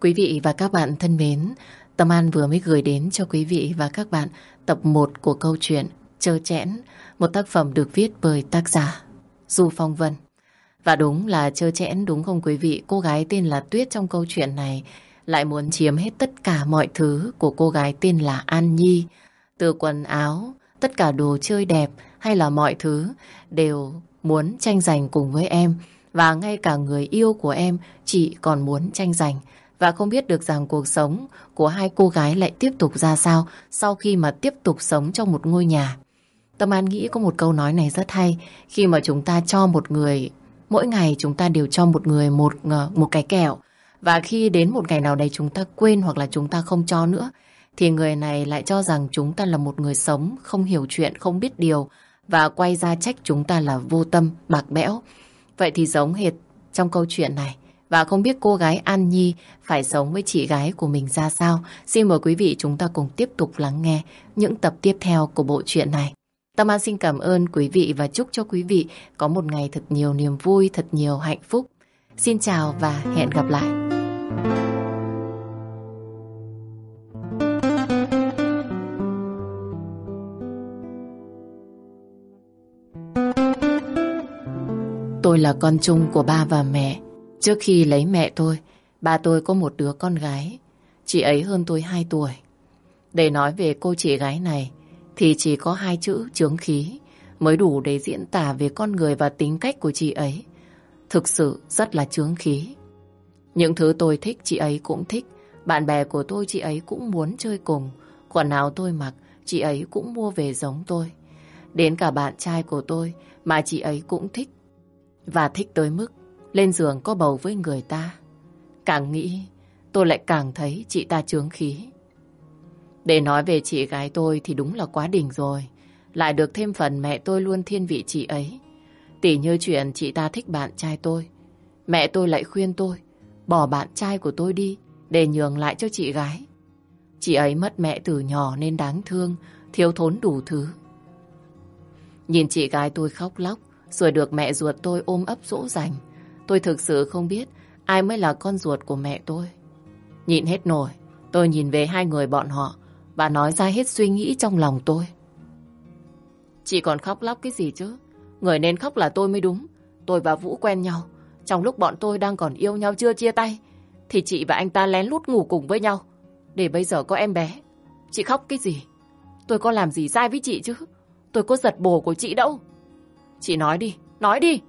Quý vị và các bạn thân mến, Tâm An vừa mới gửi đến cho quý vị và các bạn tập 1 của câu chuyện Chơ Chẽn, một tác phẩm được viết bởi tác giả Du Phong Vân. Và đúng là chơ chẽn đúng không quý vị? Cô gái tên là Tuyết trong câu chuyện này lại muốn chiếm hết tất cả mọi thứ của cô gái tên là An Nhi. Từ quần áo, tất cả đồ chơi đẹp hay là mọi thứ đều muốn tranh giành cùng với em. Và ngay cả người yêu của em chị còn muốn tranh giành. Và không biết được rằng cuộc sống của hai cô gái lại tiếp tục ra sao sau khi mà tiếp tục sống trong một ngôi nhà. Tâm An nghĩ có một câu nói này rất hay khi mà chúng ta cho một người, mỗi ngày chúng ta đều cho một người một ờ, một cái kẹo và khi đến một ngày nào đấy chúng ta quên hoặc là chúng ta không cho nữa thì người này lại cho rằng chúng ta là một người sống không hiểu chuyện, không biết điều và quay ra trách chúng ta là vô tâm, bạc bẽo. Vậy thì giống hệt trong câu chuyện này và không biết cô gái An Nhi phải sống với chị gái của mình ra sao. Xin mời quý vị chúng ta cùng tiếp tục lắng nghe những tập tiếp theo của bộ truyện này. Tâm An xin cảm ơn quý vị và chúc cho quý vị có một ngày thật nhiều niềm vui, thật nhiều hạnh phúc. Xin chào và hẹn gặp lại. Tôi là con chung của ba và mẹ. Trước khi lấy mẹ tôi, ba tôi có một đứa con gái. Chị ấy hơn tôi 2 tuổi. Để nói về cô chị gái này, thì chỉ có hai chữ chướng khí mới đủ để diễn tả về con người và tính cách của chị ấy. Thực sự rất là chướng khí. Những thứ tôi thích chị ấy cũng thích. Bạn bè của tôi chị ấy cũng muốn chơi cùng. Quần áo tôi mặc chị ấy cũng mua về giống tôi. Đến cả bạn trai của tôi mà chị ấy cũng thích. Và thích tới mức lên giường có bầu với người ta. Càng nghĩ tôi lại càng thấy chị ta chướng khí. Để nói về chị gái tôi thì đúng là quá đỉnh rồi. Lại được thêm phần mẹ tôi luôn thiên vị chị ấy. Tỉ như chuyện chị ta thích bạn trai tôi. Mẹ tôi lại khuyên tôi bỏ bạn trai của tôi đi để nhường lại cho chị gái. Chị ấy mất mẹ từ nhỏ nên đáng thương, thiếu thốn đủ thứ. Nhìn chị gái tôi khóc lóc, rồi được mẹ ruột tôi ôm ấp dỗ dành. Tôi thực sự không biết ai mới là con ruột của mẹ tôi. Nhịn hết nổi, tôi nhìn về hai người bọn họ và nói ra hết suy nghĩ trong lòng tôi. Chị còn khóc lóc cái gì chứ? Người nên khóc là tôi mới đúng. Tôi và Vũ quen nhau. Trong lúc bọn tôi đang còn yêu nhau chưa chia tay, thì chị và anh ta lén lút ngủ cùng với nhau. Để bây giờ có em bé. Chị khóc cái gì? Tôi có làm gì sai với chị chứ? Tôi có giật bồ của chị đâu. Chị nói đi, nói đi.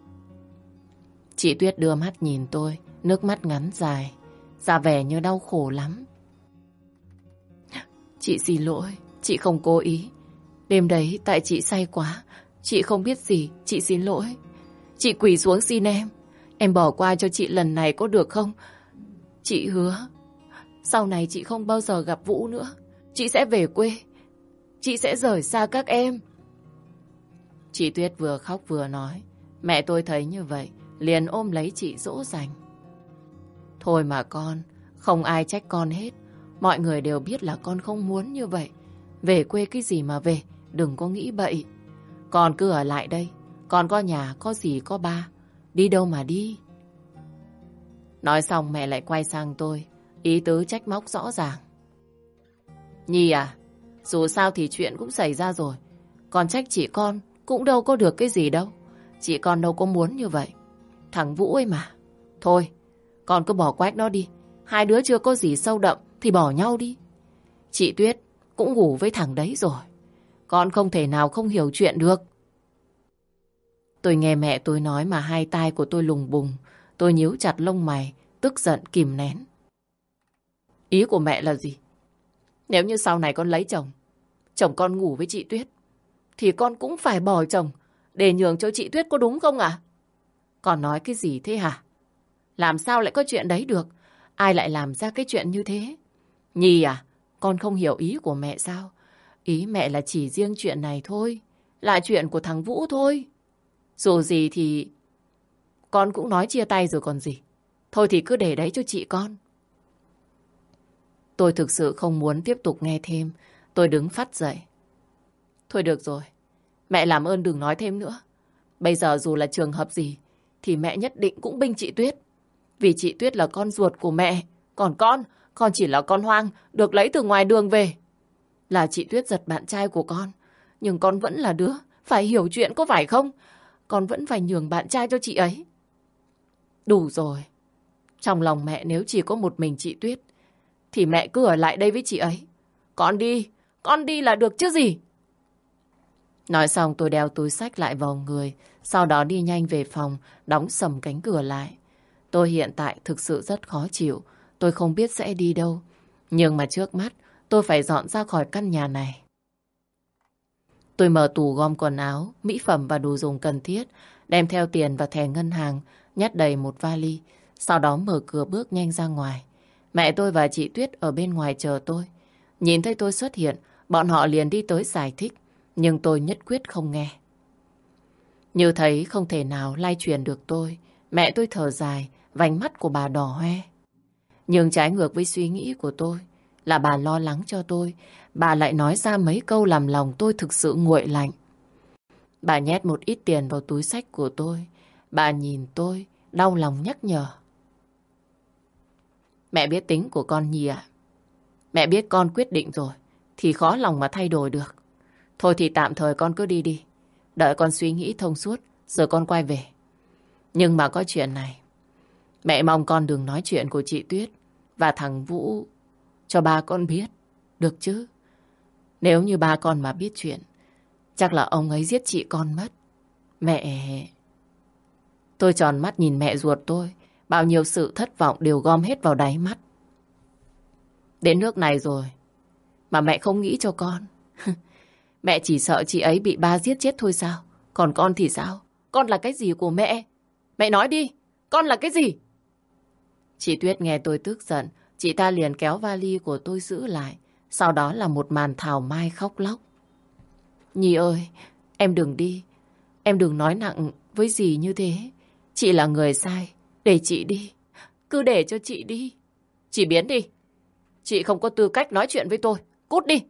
Chị Tuyết đưa mắt nhìn tôi, nước mắt ngắn dài, ra vẻ như đau khổ lắm. Chị xin lỗi, chị không cố ý. Đêm đấy tại chị say quá, chị không biết gì, chị xin lỗi. Chị quỳ xuống xin em, em bỏ qua cho chị lần này có được không? Chị hứa, sau này chị không bao giờ gặp Vũ nữa. Chị sẽ về quê, chị sẽ rời xa các em. Chị Tuyết vừa khóc vừa nói. Mẹ tôi thấy như vậy, liền ôm lấy chị dỗ dành. Thôi mà con, không ai trách con hết. Mọi người đều biết là con không muốn như vậy. Về quê cái gì mà về, đừng có nghĩ bậy. Con cứ ở lại đây, con có nhà, có gì, có ba. Đi đâu mà đi. Nói xong mẹ lại quay sang tôi, ý tứ trách móc rõ ràng. Nhi à, dù sao thì chuyện cũng xảy ra rồi. Con trách chị con cũng đâu có được cái gì đâu. Chị con đâu có muốn như vậy. Thằng Vũ ấy mà. Thôi, con cứ bỏ quách nó đi. Hai đứa chưa có gì sâu đậm thì bỏ nhau đi. Chị Tuyết cũng ngủ với thằng đấy rồi. Con không thể nào không hiểu chuyện được. Tôi nghe mẹ tôi nói mà hai tai của tôi lùng bùng. Tôi nhíu chặt lông mày, tức giận kìm nén. Ý của mẹ là gì? Nếu như sau này con lấy chồng, chồng con ngủ với chị Tuyết, thì con cũng phải bỏ chồng để nhường cho chị Tuyết có đúng không ạ? À? Còn nói cái gì thế hả? Làm sao lại có chuyện đấy được? Ai lại làm ra cái chuyện như thế? Nhi à, con không hiểu ý của mẹ sao? Ý mẹ là chỉ riêng chuyện này thôi. Là chuyện của thằng Vũ thôi. Dù gì thì con cũng nói chia tay rồi còn gì. Thôi thì cứ để đấy cho chị con. Tôi thực sự không muốn tiếp tục nghe thêm. Tôi đứng phát dậy. Thôi được rồi. Mẹ làm ơn đừng nói thêm nữa. Bây giờ dù là trường hợp gì thì mẹ nhất định cũng binh chị Tuyết. Vì chị Tuyết là con ruột của mẹ, Còn con, con chỉ là con hoang, được lấy từ ngoài đường về. Là chị Tuyết giật bạn trai của con. Nhưng con vẫn là đứa, phải hiểu chuyện có phải không? Con vẫn phải nhường bạn trai cho chị ấy. Đủ rồi. Trong lòng mẹ nếu chỉ có một mình chị Tuyết, thì mẹ cứ ở lại đây với chị ấy. Con đi, con đi là được chứ gì. Nói xong tôi đeo túi sách lại vào người, sau đó đi nhanh về phòng, đóng sầm cánh cửa lại. Tôi hiện tại thực sự rất khó chịu, tôi không biết sẽ đi đâu. Nhưng mà trước mắt, tôi phải dọn ra khỏi căn nhà này. Tôi mở tủ gom quần áo, mỹ phẩm và đồ dùng cần thiết, đem theo tiền và thẻ ngân hàng, nhét đầy một vali, sau đó mở cửa bước nhanh ra ngoài. Mẹ tôi và chị Tuyết ở bên ngoài chờ tôi. Nhìn thấy tôi xuất hiện, bọn họ liền đi tới giải thích, nhưng tôi nhất quyết không nghe. Như thấy không thể nào lai truyền được tôi, mẹ tôi thở dài, vành mắt của bà đỏ hoe. Nhưng trái ngược với suy nghĩ của tôi là bà lo lắng cho tôi, bà lại nói ra mấy câu làm lòng tôi thực sự nguội lạnh. Bà nhét một ít tiền vào túi sách của tôi, bà nhìn tôi, đau lòng nhắc nhở. Mẹ biết tính của con Nhi ạ. Mẹ biết con quyết định rồi, thì khó lòng mà thay đổi được. Thôi thì tạm thời con cứ đi đi. Đợi con suy nghĩ thông suốt, rồi con quay về. Nhưng mà có chuyện này. Mẹ mong con đừng nói chuyện của chị Tuyết và thằng Vũ cho ba con biết. Được chứ? Nếu như ba con mà biết chuyện, chắc là ông ấy giết chị con mất. Mẹ... Tôi tròn mắt nhìn mẹ ruột tôi. Bao nhiêu sự thất vọng đều gom hết vào đáy mắt. Đến nước này rồi, mà mẹ không nghĩ cho con. mẹ chỉ sợ chị ấy bị ba giết chết thôi sao? Còn con thì sao? Con là cái gì của mẹ? Mẹ nói đi, con là cái gì? Chị Tuyết nghe tôi tức giận, chị ta liền kéo vali của tôi giữ lại. Sau đó là một màn thảo mai khóc lóc. Nhi ơi, em đừng đi. Em đừng nói nặng với gì như thế. Chị là người sai. Để chị đi. Cứ để cho chị đi. Chị biến đi. Chị không có tư cách nói chuyện với tôi. Cút đi.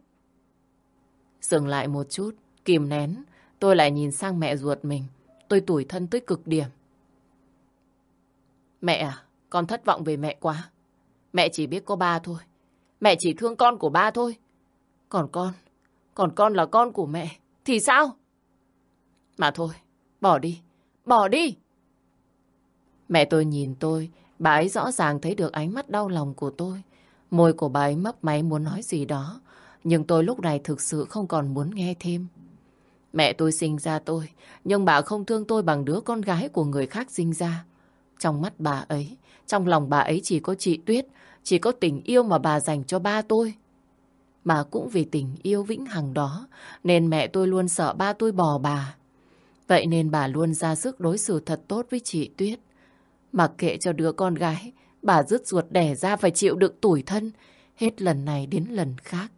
Dừng lại một chút, kìm nén. Tôi lại nhìn sang mẹ ruột mình. Tôi tủi thân tới cực điểm. Mẹ à, con thất vọng về mẹ quá. Mẹ chỉ biết có ba thôi. Mẹ chỉ thương con của ba thôi. Còn con, còn con là con của mẹ. Thì sao? Mà thôi, bỏ đi, bỏ đi. Mẹ tôi nhìn tôi, bà ấy rõ ràng thấy được ánh mắt đau lòng của tôi. Môi của bà ấy mấp máy muốn nói gì đó, nhưng tôi lúc này thực sự không còn muốn nghe thêm. Mẹ tôi sinh ra tôi, nhưng bà không thương tôi bằng đứa con gái của người khác sinh ra. Trong mắt bà ấy, trong lòng bà ấy chỉ có chị Tuyết, chỉ có tình yêu mà bà dành cho ba tôi. Mà cũng vì tình yêu vĩnh hằng đó, nên mẹ tôi luôn sợ ba tôi bỏ bà. Vậy nên bà luôn ra sức đối xử thật tốt với chị Tuyết. Mặc kệ cho đứa con gái, bà rứt ruột đẻ ra phải chịu đựng tủi thân, hết lần này đến lần khác.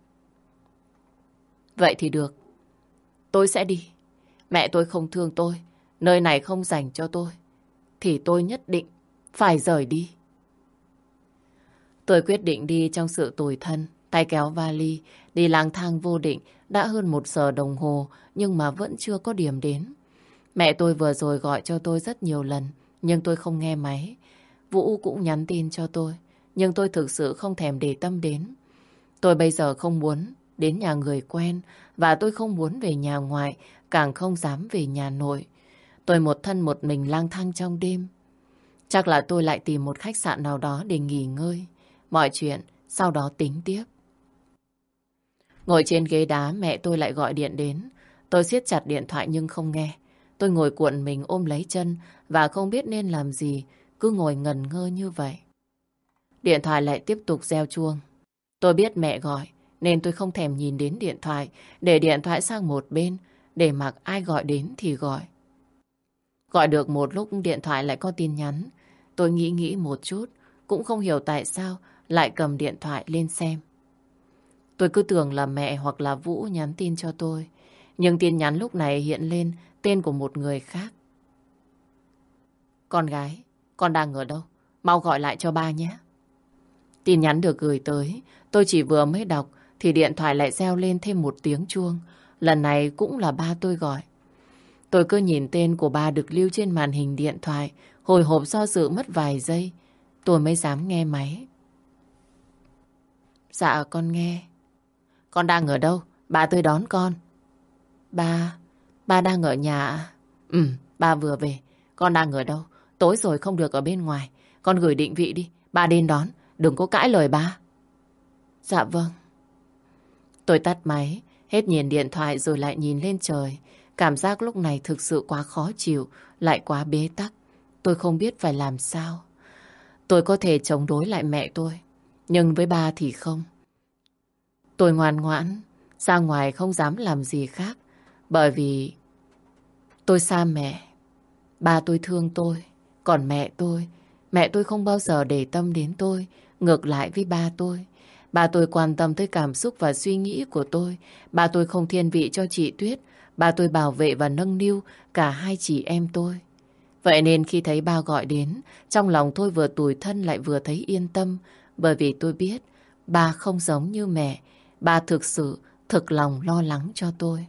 Vậy thì được. Tôi sẽ đi. Mẹ tôi không thương tôi, nơi này không dành cho tôi. Thì tôi nhất định phải rời đi. Tôi quyết định đi trong sự tủi thân, tay kéo vali, đi lang thang vô định, đã hơn một giờ đồng hồ nhưng mà vẫn chưa có điểm đến. Mẹ tôi vừa rồi gọi cho tôi rất nhiều lần, nhưng tôi không nghe máy. Vũ cũng nhắn tin cho tôi, nhưng tôi thực sự không thèm để tâm đến. Tôi bây giờ không muốn đến nhà người quen và tôi không muốn về nhà ngoại, càng không dám về nhà nội. Tôi một thân một mình lang thang trong đêm. Chắc là tôi lại tìm một khách sạn nào đó để nghỉ ngơi. Mọi chuyện sau đó tính tiếp. Ngồi trên ghế đá mẹ tôi lại gọi điện đến. Tôi siết chặt điện thoại nhưng không nghe. Tôi ngồi cuộn mình ôm lấy chân và không biết nên làm gì, cứ ngồi ngần ngơ như vậy. Điện thoại lại tiếp tục reo chuông. Tôi biết mẹ gọi, nên tôi không thèm nhìn đến điện thoại, để điện thoại sang một bên, để mặc ai gọi đến thì gọi. Gọi được một lúc điện thoại lại có tin nhắn. Tôi nghĩ nghĩ một chút, cũng không hiểu tại sao lại cầm điện thoại lên xem. Tôi cứ tưởng là mẹ hoặc là Vũ nhắn tin cho tôi. Nhưng tin nhắn lúc này hiện lên tên của một người khác. Con gái, con đang ở đâu? Mau gọi lại cho ba nhé. Tin nhắn được gửi tới, tôi chỉ vừa mới đọc thì điện thoại lại reo lên thêm một tiếng chuông. Lần này cũng là ba tôi gọi. Tôi cứ nhìn tên của ba được lưu trên màn hình điện thoại, hồi hộp do dự mất vài giây. Tôi mới dám nghe máy. Dạ con nghe. Con đang ở đâu? Ba tôi đón con. Ba, ba đang ở nhà Ừ, ba vừa về. Con đang ở đâu? Tối rồi không được ở bên ngoài. Con gửi định vị đi. Ba đến đón. Đừng có cãi lời ba. Dạ vâng. Tôi tắt máy, hết nhìn điện thoại rồi lại nhìn lên trời. Cảm giác lúc này thực sự quá khó chịu, lại quá bế tắc. Tôi không biết phải làm sao. Tôi có thể chống đối lại mẹ tôi, nhưng với ba thì không. Tôi ngoan ngoãn, ra ngoài không dám làm gì khác, bởi vì tôi xa mẹ. Ba tôi thương tôi, còn mẹ tôi, mẹ tôi không bao giờ để tâm đến tôi, ngược lại với ba tôi. Ba tôi quan tâm tới cảm xúc và suy nghĩ của tôi. Ba tôi không thiên vị cho chị Tuyết. Ba tôi bảo vệ và nâng niu cả hai chị em tôi. Vậy nên khi thấy ba gọi đến, trong lòng tôi vừa tủi thân lại vừa thấy yên tâm. Bởi vì tôi biết ba không giống như mẹ. Ba thực sự, thực lòng lo lắng cho tôi.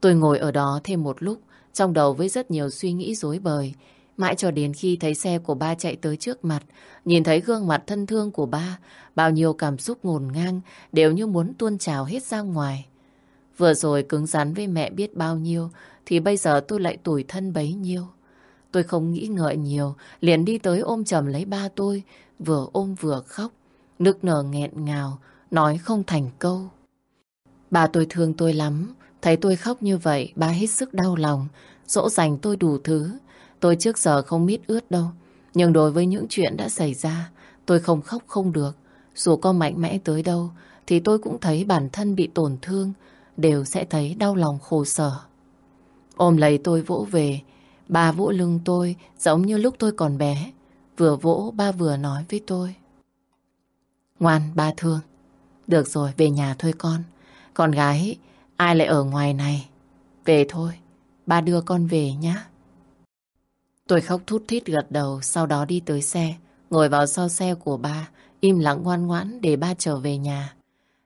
Tôi ngồi ở đó thêm một lúc, trong đầu với rất nhiều suy nghĩ rối bời. Mãi cho đến khi thấy xe của ba chạy tới trước mặt, nhìn thấy gương mặt thân thương của ba, bao nhiêu cảm xúc ngổn ngang đều như muốn tuôn trào hết ra ngoài. Vừa rồi cứng rắn với mẹ biết bao nhiêu, thì bây giờ tôi lại tủi thân bấy nhiêu. Tôi không nghĩ ngợi nhiều, liền đi tới ôm chầm lấy ba tôi, vừa ôm vừa khóc, nức nở nghẹn ngào, nói không thành câu. Ba tôi thương tôi lắm, thấy tôi khóc như vậy, ba hết sức đau lòng, dỗ dành tôi đủ thứ, Tôi trước giờ không mít ướt đâu. Nhưng đối với những chuyện đã xảy ra, tôi không khóc không được. Dù có mạnh mẽ tới đâu, thì tôi cũng thấy bản thân bị tổn thương, đều sẽ thấy đau lòng khổ sở. Ôm lấy tôi vỗ về, ba vỗ lưng tôi giống như lúc tôi còn bé. Vừa vỗ, ba vừa nói với tôi. Ngoan, ba thương. Được rồi, về nhà thôi con. Con gái, ai lại ở ngoài này? Về thôi, ba đưa con về nhé. Tôi khóc thút thít gật đầu, sau đó đi tới xe, ngồi vào sau xe của ba, im lặng ngoan ngoãn để ba trở về nhà.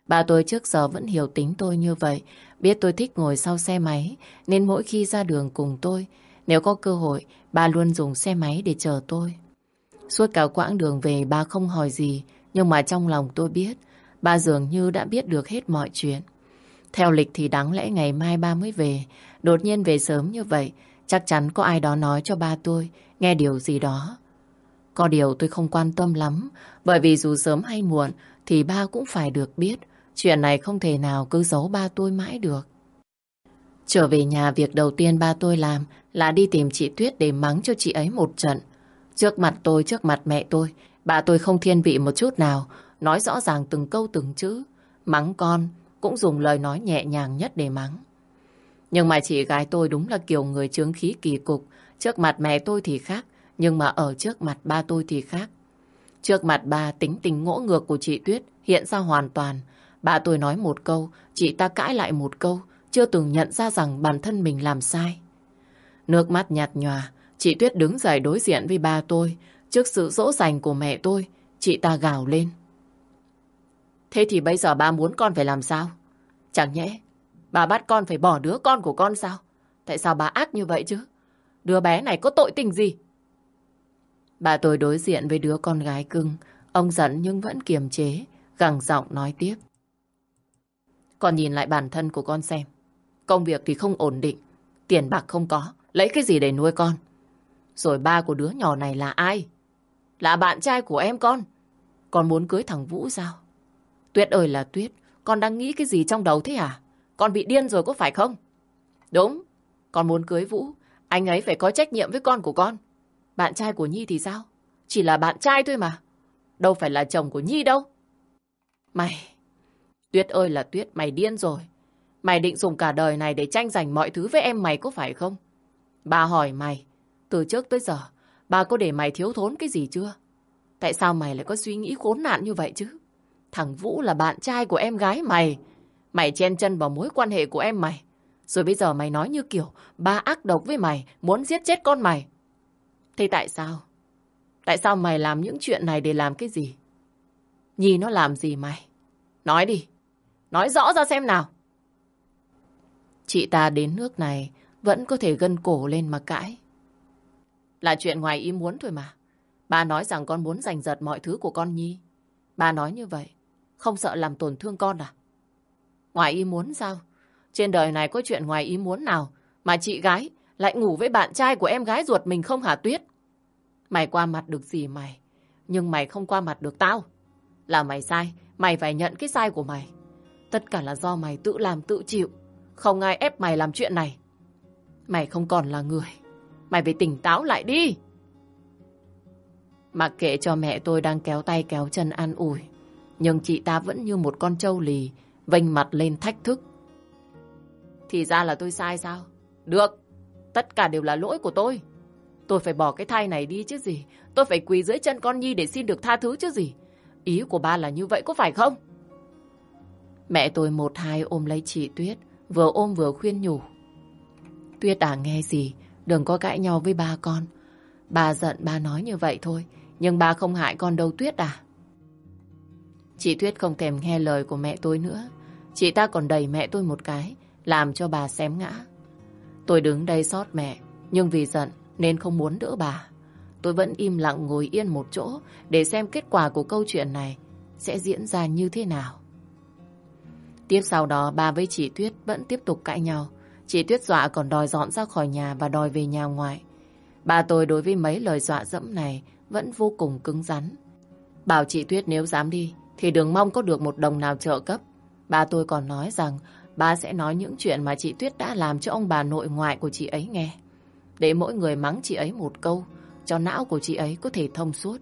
Ba tôi trước giờ vẫn hiểu tính tôi như vậy, biết tôi thích ngồi sau xe máy, nên mỗi khi ra đường cùng tôi, nếu có cơ hội, ba luôn dùng xe máy để chờ tôi. Suốt cả quãng đường về ba không hỏi gì, nhưng mà trong lòng tôi biết, ba dường như đã biết được hết mọi chuyện. Theo lịch thì đáng lẽ ngày mai ba mới về, đột nhiên về sớm như vậy, Chắc chắn có ai đó nói cho ba tôi nghe điều gì đó. Có điều tôi không quan tâm lắm, bởi vì dù sớm hay muộn thì ba cũng phải được biết. Chuyện này không thể nào cứ giấu ba tôi mãi được. Trở về nhà, việc đầu tiên ba tôi làm là đi tìm chị Tuyết để mắng cho chị ấy một trận. Trước mặt tôi, trước mặt mẹ tôi, bà tôi không thiên vị một chút nào, nói rõ ràng từng câu từng chữ. Mắng con, cũng dùng lời nói nhẹ nhàng nhất để mắng. Nhưng mà chị gái tôi đúng là kiểu người chướng khí kỳ cục. Trước mặt mẹ tôi thì khác, nhưng mà ở trước mặt ba tôi thì khác. Trước mặt ba tính tình ngỗ ngược của chị Tuyết hiện ra hoàn toàn. Ba tôi nói một câu, chị ta cãi lại một câu, chưa từng nhận ra rằng bản thân mình làm sai. Nước mắt nhạt nhòa, chị Tuyết đứng dậy đối diện với ba tôi. Trước sự dỗ dành của mẹ tôi, chị ta gào lên. Thế thì bây giờ ba muốn con phải làm sao? Chẳng nhẽ Bà bắt con phải bỏ đứa con của con sao? Tại sao bà ác như vậy chứ? Đứa bé này có tội tình gì? Bà tôi đối diện với đứa con gái cưng. Ông giận nhưng vẫn kiềm chế, gằn giọng nói tiếp. Con nhìn lại bản thân của con xem. Công việc thì không ổn định, tiền bạc không có, lấy cái gì để nuôi con? Rồi ba của đứa nhỏ này là ai? Là bạn trai của em con. Con muốn cưới thằng Vũ sao? Tuyết ơi là Tuyết, con đang nghĩ cái gì trong đầu thế à? Con bị điên rồi có phải không? Đúng, con muốn cưới Vũ, anh ấy phải có trách nhiệm với con của con. Bạn trai của Nhi thì sao? Chỉ là bạn trai thôi mà. Đâu phải là chồng của Nhi đâu. Mày, Tuyết ơi là Tuyết, mày điên rồi. Mày định dùng cả đời này để tranh giành mọi thứ với em mày có phải không? Bà hỏi mày, từ trước tới giờ, bà có để mày thiếu thốn cái gì chưa? Tại sao mày lại có suy nghĩ khốn nạn như vậy chứ? Thằng Vũ là bạn trai của em gái mày. Mày chen chân vào mối quan hệ của em mày. Rồi bây giờ mày nói như kiểu ba ác độc với mày, muốn giết chết con mày. Thế tại sao? Tại sao mày làm những chuyện này để làm cái gì? Nhi nó làm gì mày? Nói đi. Nói rõ ra xem nào. Chị ta đến nước này vẫn có thể gân cổ lên mà cãi. Là chuyện ngoài ý muốn thôi mà. Ba nói rằng con muốn giành giật mọi thứ của con Nhi. ba nói như vậy, không sợ làm tổn thương con à? Ngoài ý muốn sao? Trên đời này có chuyện ngoài ý muốn nào mà chị gái lại ngủ với bạn trai của em gái ruột mình không hả Tuyết? Mày qua mặt được gì mày? Nhưng mày không qua mặt được tao. Là mày sai, mày phải nhận cái sai của mày. Tất cả là do mày tự làm tự chịu. Không ai ép mày làm chuyện này. Mày không còn là người. Mày phải tỉnh táo lại đi. Mặc kệ cho mẹ tôi đang kéo tay kéo chân an ủi. Nhưng chị ta vẫn như một con trâu lì, vênh mặt lên thách thức. Thì ra là tôi sai sao? Được, tất cả đều là lỗi của tôi. Tôi phải bỏ cái thai này đi chứ gì. Tôi phải quỳ dưới chân con Nhi để xin được tha thứ chứ gì. Ý của ba là như vậy có phải không? Mẹ tôi một hai ôm lấy chị Tuyết, vừa ôm vừa khuyên nhủ. Tuyết à nghe gì, đừng có cãi nhau với ba con. Bà giận ba nói như vậy thôi, nhưng ba không hại con đâu Tuyết à. Chị Tuyết không thèm nghe lời của mẹ tôi nữa. Chị ta còn đẩy mẹ tôi một cái, làm cho bà xém ngã. Tôi đứng đây xót mẹ, nhưng vì giận nên không muốn đỡ bà. Tôi vẫn im lặng ngồi yên một chỗ để xem kết quả của câu chuyện này sẽ diễn ra như thế nào. Tiếp sau đó bà với chị Tuyết vẫn tiếp tục cãi nhau. Chị Tuyết dọa còn đòi dọn ra khỏi nhà và đòi về nhà ngoại. Bà tôi đối với mấy lời dọa dẫm này vẫn vô cùng cứng rắn. Bảo chị Tuyết nếu dám đi thì đừng mong có được một đồng nào trợ cấp. Bà tôi còn nói rằng bà sẽ nói những chuyện mà chị Tuyết đã làm cho ông bà nội ngoại của chị ấy nghe. Để mỗi người mắng chị ấy một câu, cho não của chị ấy có thể thông suốt.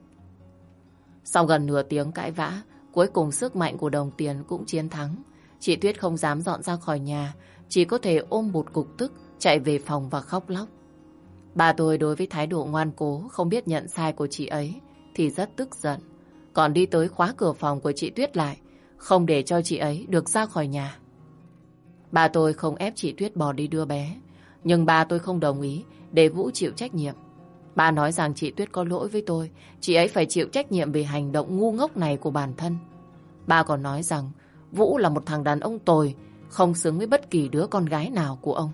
Sau gần nửa tiếng cãi vã, cuối cùng sức mạnh của đồng tiền cũng chiến thắng. Chị Tuyết không dám dọn ra khỏi nhà, chỉ có thể ôm một cục tức, chạy về phòng và khóc lóc. Bà tôi đối với thái độ ngoan cố, không biết nhận sai của chị ấy, thì rất tức giận. Còn đi tới khóa cửa phòng của chị Tuyết lại, không để cho chị ấy được ra khỏi nhà. Ba tôi không ép chị Tuyết bỏ đi đưa bé, nhưng ba tôi không đồng ý để Vũ chịu trách nhiệm. Ba nói rằng chị Tuyết có lỗi với tôi, chị ấy phải chịu trách nhiệm về hành động ngu ngốc này của bản thân. Ba còn nói rằng Vũ là một thằng đàn ông tồi, không xứng với bất kỳ đứa con gái nào của ông.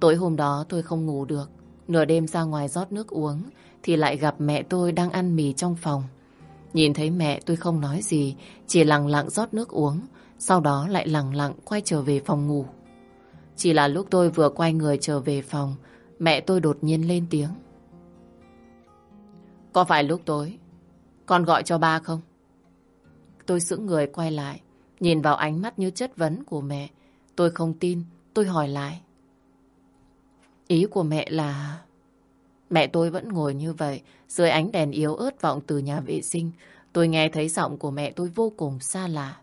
Tối hôm đó tôi không ngủ được, nửa đêm ra ngoài rót nước uống, thì lại gặp mẹ tôi đang ăn mì trong phòng. Nhìn thấy mẹ tôi không nói gì, chỉ lặng lặng rót nước uống, sau đó lại lặng lặng quay trở về phòng ngủ. Chỉ là lúc tôi vừa quay người trở về phòng, mẹ tôi đột nhiên lên tiếng. Có phải lúc tối, con gọi cho ba không? Tôi sững người quay lại, nhìn vào ánh mắt như chất vấn của mẹ. Tôi không tin, tôi hỏi lại. Ý của mẹ là... Mẹ tôi vẫn ngồi như vậy, dưới ánh đèn yếu ớt vọng từ nhà vệ sinh. Tôi nghe thấy giọng của mẹ tôi vô cùng xa lạ.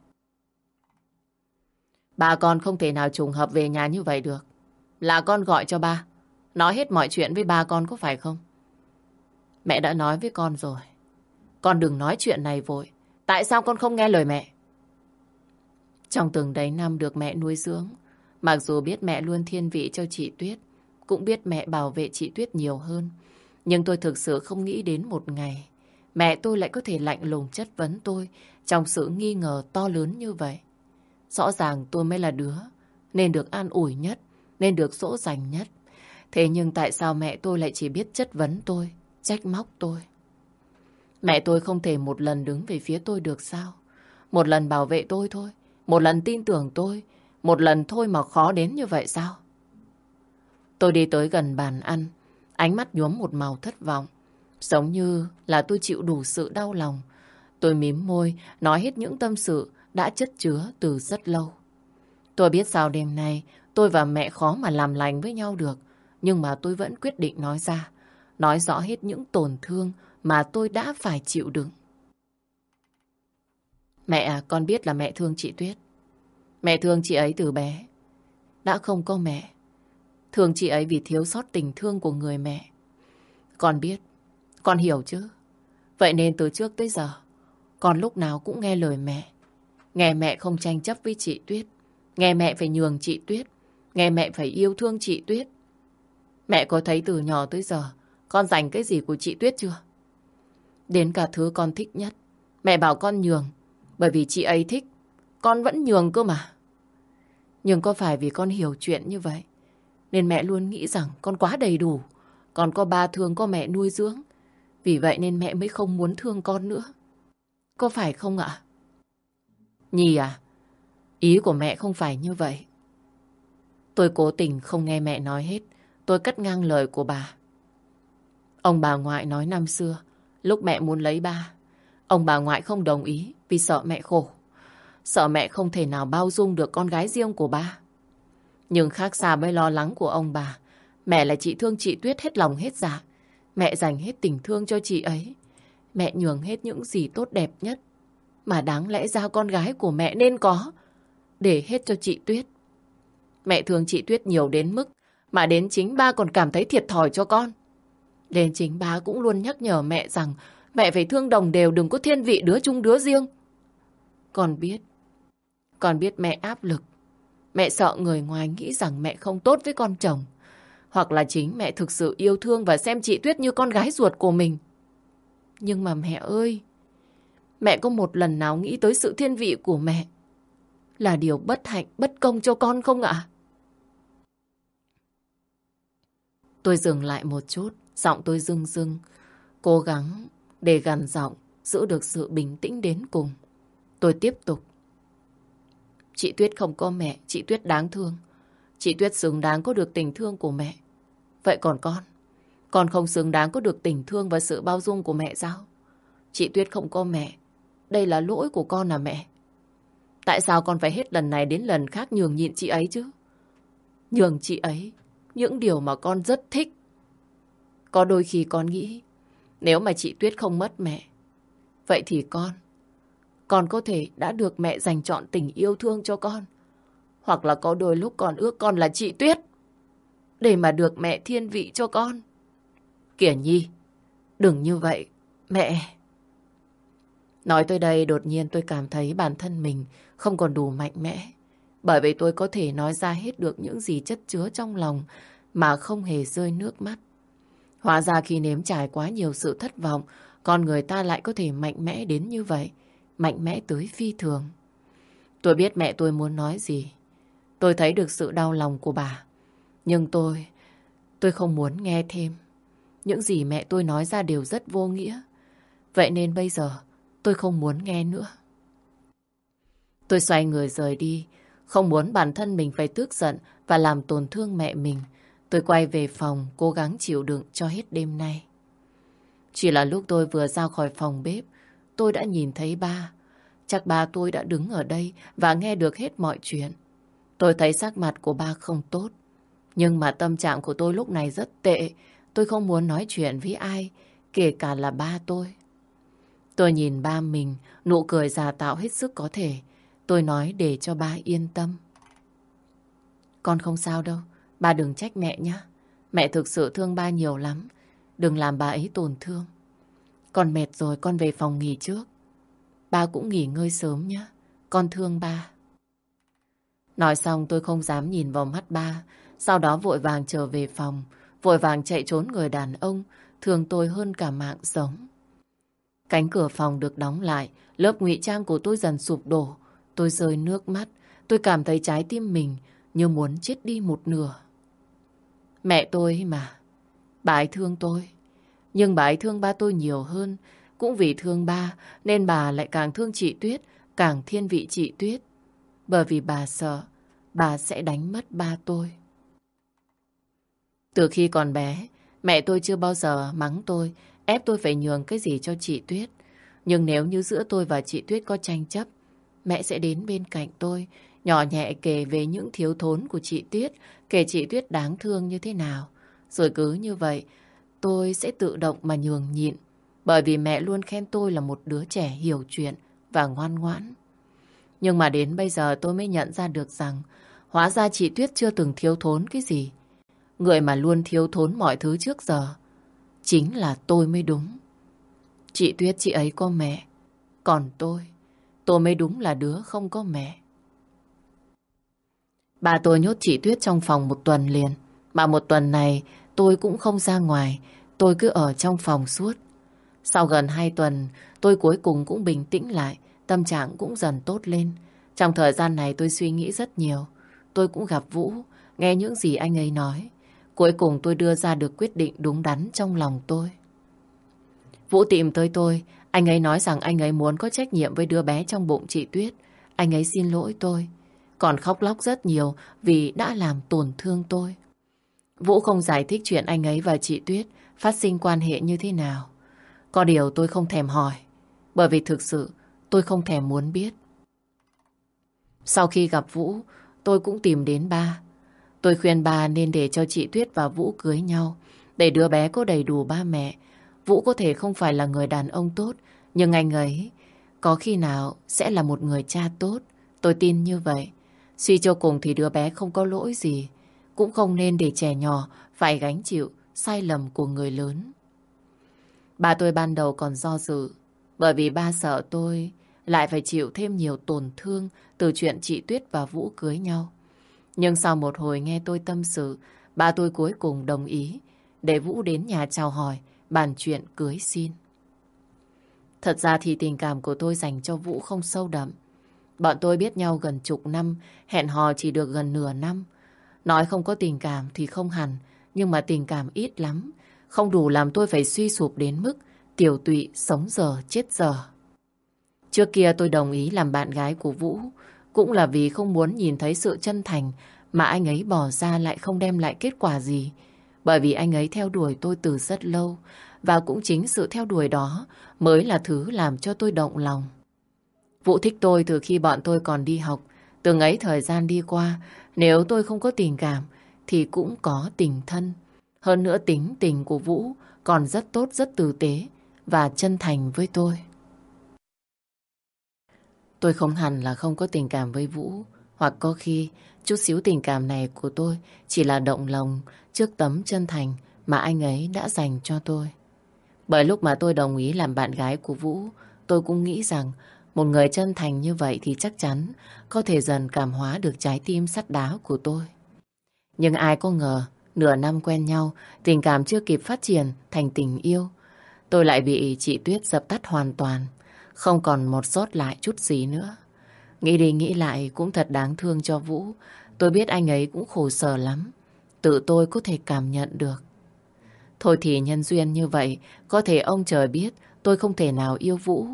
Bà con không thể nào trùng hợp về nhà như vậy được. Là con gọi cho ba. Nói hết mọi chuyện với ba con có phải không? Mẹ đã nói với con rồi. Con đừng nói chuyện này vội. Tại sao con không nghe lời mẹ? Trong từng đấy năm được mẹ nuôi dưỡng, mặc dù biết mẹ luôn thiên vị cho chị Tuyết, cũng biết mẹ bảo vệ chị Tuyết nhiều hơn. Nhưng tôi thực sự không nghĩ đến một ngày mẹ tôi lại có thể lạnh lùng chất vấn tôi trong sự nghi ngờ to lớn như vậy. Rõ ràng tôi mới là đứa nên được an ủi nhất, nên được dỗ dành nhất. Thế nhưng tại sao mẹ tôi lại chỉ biết chất vấn tôi, trách móc tôi? Mẹ tôi không thể một lần đứng về phía tôi được sao? Một lần bảo vệ tôi thôi, một lần tin tưởng tôi, một lần thôi mà khó đến như vậy sao? Tôi đi tới gần bàn ăn, ánh mắt nhuốm một màu thất vọng. Giống như là tôi chịu đủ sự đau lòng. Tôi mím môi, nói hết những tâm sự đã chất chứa từ rất lâu. Tôi biết sao đêm nay tôi và mẹ khó mà làm lành với nhau được, nhưng mà tôi vẫn quyết định nói ra, nói rõ hết những tổn thương mà tôi đã phải chịu đựng. Mẹ à, con biết là mẹ thương chị Tuyết. Mẹ thương chị ấy từ bé. Đã không có mẹ. Thương chị ấy vì thiếu sót tình thương của người mẹ. Con biết, con hiểu chứ. Vậy nên từ trước tới giờ, con lúc nào cũng nghe lời mẹ. Nghe mẹ không tranh chấp với chị Tuyết. Nghe mẹ phải nhường chị Tuyết. Nghe mẹ phải yêu thương chị Tuyết. Mẹ có thấy từ nhỏ tới giờ con dành cái gì của chị Tuyết chưa? Đến cả thứ con thích nhất. Mẹ bảo con nhường. Bởi vì chị ấy thích. Con vẫn nhường cơ mà. Nhưng có phải vì con hiểu chuyện như vậy nên mẹ luôn nghĩ rằng con quá đầy đủ. Còn có ba thương có mẹ nuôi dưỡng. Vì vậy nên mẹ mới không muốn thương con nữa. Có phải không ạ? Nhi à, ý của mẹ không phải như vậy. Tôi cố tình không nghe mẹ nói hết. Tôi cắt ngang lời của bà. Ông bà ngoại nói năm xưa, lúc mẹ muốn lấy ba, ông bà ngoại không đồng ý vì sợ mẹ khổ. Sợ mẹ không thể nào bao dung được con gái riêng của ba. Nhưng khác xa với lo lắng của ông bà, mẹ là chị thương chị Tuyết hết lòng hết dạ. Mẹ dành hết tình thương cho chị ấy. Mẹ nhường hết những gì tốt đẹp nhất mà đáng lẽ ra con gái của mẹ nên có để hết cho chị Tuyết. Mẹ thương chị Tuyết nhiều đến mức mà đến chính ba còn cảm thấy thiệt thòi cho con. Đến chính ba cũng luôn nhắc nhở mẹ rằng mẹ phải thương đồng đều đừng có thiên vị đứa chung đứa riêng. Con biết, con biết mẹ áp lực. Mẹ sợ người ngoài nghĩ rằng mẹ không tốt với con chồng. Hoặc là chính mẹ thực sự yêu thương và xem chị Tuyết như con gái ruột của mình. Nhưng mà mẹ ơi, mẹ có một lần nào nghĩ tới sự thiên vị của mẹ là điều bất hạnh, bất công cho con không ạ? Tôi dừng lại một chút, giọng tôi rưng rưng, cố gắng để gần giọng, giữ được sự bình tĩnh đến cùng. Tôi tiếp tục. Chị Tuyết không có mẹ, chị Tuyết đáng thương. Chị Tuyết xứng đáng có được tình thương của mẹ. Vậy còn con? Con không xứng đáng có được tình thương và sự bao dung của mẹ sao? Chị Tuyết không có mẹ. Đây là lỗi của con à mẹ? Tại sao con phải hết lần này đến lần khác nhường nhịn chị ấy chứ? Nhường chị ấy những điều mà con rất thích. Có đôi khi con nghĩ nếu mà chị Tuyết không mất mẹ vậy thì con con có thể đã được mẹ dành chọn tình yêu thương cho con. Hoặc là có đôi lúc con ước con là chị Tuyết để mà được mẹ thiên vị cho con. Kìa Nhi, đừng như vậy, mẹ. Nói tới đây đột nhiên tôi cảm thấy bản thân mình không còn đủ mạnh mẽ. Bởi vì tôi có thể nói ra hết được những gì chất chứa trong lòng mà không hề rơi nước mắt. Hóa ra khi nếm trải quá nhiều sự thất vọng, con người ta lại có thể mạnh mẽ đến như vậy. Mạnh mẽ tới phi thường. Tôi biết mẹ tôi muốn nói gì. Tôi thấy được sự đau lòng của bà. Nhưng tôi, tôi không muốn nghe thêm. Những gì mẹ tôi nói ra đều rất vô nghĩa. Vậy nên bây giờ tôi không muốn nghe nữa. Tôi xoay người rời đi, không muốn bản thân mình phải tức giận và làm tổn thương mẹ mình. Tôi quay về phòng, cố gắng chịu đựng cho hết đêm nay. Chỉ là lúc tôi vừa ra khỏi phòng bếp, tôi đã nhìn thấy ba. Chắc ba tôi đã đứng ở đây và nghe được hết mọi chuyện. Tôi thấy sắc mặt của ba không tốt. Nhưng mà tâm trạng của tôi lúc này rất tệ. Tôi không muốn nói chuyện với ai, kể cả là ba tôi. Tôi nhìn ba mình, nụ cười giả tạo hết sức có thể. Tôi nói để cho ba yên tâm. Con không sao đâu, ba đừng trách mẹ nhé. Mẹ thực sự thương ba nhiều lắm. Đừng làm bà ấy tổn thương. Con mệt rồi, con về phòng nghỉ trước. Ba cũng nghỉ ngơi sớm nhé. Con thương ba. Nói xong tôi không dám nhìn vào mắt ba. Sau đó vội vàng trở về phòng. Vội vàng chạy trốn người đàn ông. Thương tôi hơn cả mạng sống. Cánh cửa phòng được đóng lại. Lớp ngụy trang của tôi dần sụp đổ. Tôi rơi nước mắt. Tôi cảm thấy trái tim mình như muốn chết đi một nửa. Mẹ tôi mà. Bà ấy thương tôi. Nhưng bà ấy thương ba tôi nhiều hơn. Cũng vì thương ba nên bà lại càng thương chị Tuyết, càng thiên vị chị Tuyết. Bởi vì bà sợ bà sẽ đánh mất ba tôi. Từ khi còn bé, mẹ tôi chưa bao giờ mắng tôi, ép tôi phải nhường cái gì cho chị Tuyết. Nhưng nếu như giữa tôi và chị Tuyết có tranh chấp, mẹ sẽ đến bên cạnh tôi, nhỏ nhẹ kể về những thiếu thốn của chị Tuyết, kể chị Tuyết đáng thương như thế nào. Rồi cứ như vậy, tôi sẽ tự động mà nhường nhịn. Bởi vì mẹ luôn khen tôi là một đứa trẻ hiểu chuyện và ngoan ngoãn. Nhưng mà đến bây giờ tôi mới nhận ra được rằng hóa ra chị Tuyết chưa từng thiếu thốn cái gì. Người mà luôn thiếu thốn mọi thứ trước giờ chính là tôi mới đúng. Chị Tuyết chị ấy có mẹ, còn tôi, tôi mới đúng là đứa không có mẹ. Bà tôi nhốt chị Tuyết trong phòng một tuần liền. Mà một tuần này tôi cũng không ra ngoài. Tôi cứ ở trong phòng suốt. Sau gần hai tuần, tôi cuối cùng cũng bình tĩnh lại. Tâm trạng cũng dần tốt lên. Trong thời gian này tôi suy nghĩ rất nhiều. Tôi cũng gặp Vũ, nghe những gì anh ấy nói. Cuối cùng tôi đưa ra được quyết định đúng đắn trong lòng tôi. Vũ tìm tới tôi, Anh ấy nói rằng anh ấy muốn có trách nhiệm với đứa bé trong bụng chị Tuyết. Anh ấy xin lỗi tôi. Còn khóc lóc rất nhiều vì đã làm tổn thương tôi. Vũ không giải thích chuyện anh ấy và chị Tuyết phát sinh quan hệ như thế nào. Có điều tôi không thèm hỏi. Bởi vì thực sự tôi không thèm muốn biết. Sau khi gặp Vũ, tôi cũng tìm đến ba. Tôi khuyên bà nên để cho chị Tuyết và Vũ cưới nhau, để đứa bé có đầy đủ ba mẹ. Vũ có thể không phải là người đàn ông tốt, nhưng anh ấy có khi nào sẽ là một người cha tốt. Tôi tin như vậy. Suy cho cùng thì đứa bé không có lỗi gì, cũng không nên để trẻ nhỏ phải gánh chịu sai lầm của người lớn. Ba tôi ban đầu còn do dự, bởi vì ba sợ tôi lại phải chịu thêm nhiều tổn thương từ chuyện chị Tuyết và Vũ cưới nhau. Nhưng sau một hồi nghe tôi tâm sự, ba tôi cuối cùng đồng ý để Vũ đến nhà chào hỏi, bàn chuyện cưới xin. Thật ra thì tình cảm của tôi dành cho Vũ không sâu đậm. Bọn tôi biết nhau gần chục năm, hẹn hò chỉ được gần nửa năm. Nói không có tình cảm thì không hẳn, nhưng mà tình cảm ít lắm. Không đủ làm tôi phải suy sụp đến mức tiểu tụy sống giờ chết giờ. Trước kia tôi đồng ý làm bạn gái của Vũ, cũng là vì không muốn nhìn thấy sự chân thành mà anh ấy bỏ ra lại không đem lại kết quả gì. Bởi vì anh ấy theo đuổi tôi từ rất lâu, và cũng chính sự theo đuổi đó mới là thứ làm cho tôi động lòng. Vũ thích tôi từ khi bọn tôi còn đi học. Từng ấy thời gian đi qua, nếu tôi không có tình cảm, thì cũng có tình thân. Hơn nữa tính tình của Vũ còn rất tốt, rất tử tế và chân thành với tôi. Tôi không hẳn là không có tình cảm với Vũ, hoặc có khi chút xíu tình cảm này của tôi chỉ là động lòng trước tấm chân thành mà anh ấy đã dành cho tôi. Bởi lúc mà tôi đồng ý làm bạn gái của Vũ, tôi cũng nghĩ rằng một người chân thành như vậy thì chắc chắn có thể dần cảm hóa được trái tim sắt đá của tôi. Nhưng ai có ngờ, nửa năm quen nhau, tình cảm chưa kịp phát triển thành tình yêu. Tôi lại bị chị Tuyết dập tắt hoàn toàn, không còn một sót lại chút gì nữa. Nghĩ đi nghĩ lại cũng thật đáng thương cho Vũ. Tôi biết anh ấy cũng khổ sở lắm. Tự tôi có thể cảm nhận được. Thôi thì nhân duyên như vậy, có thể ông trời biết tôi không thể nào yêu Vũ,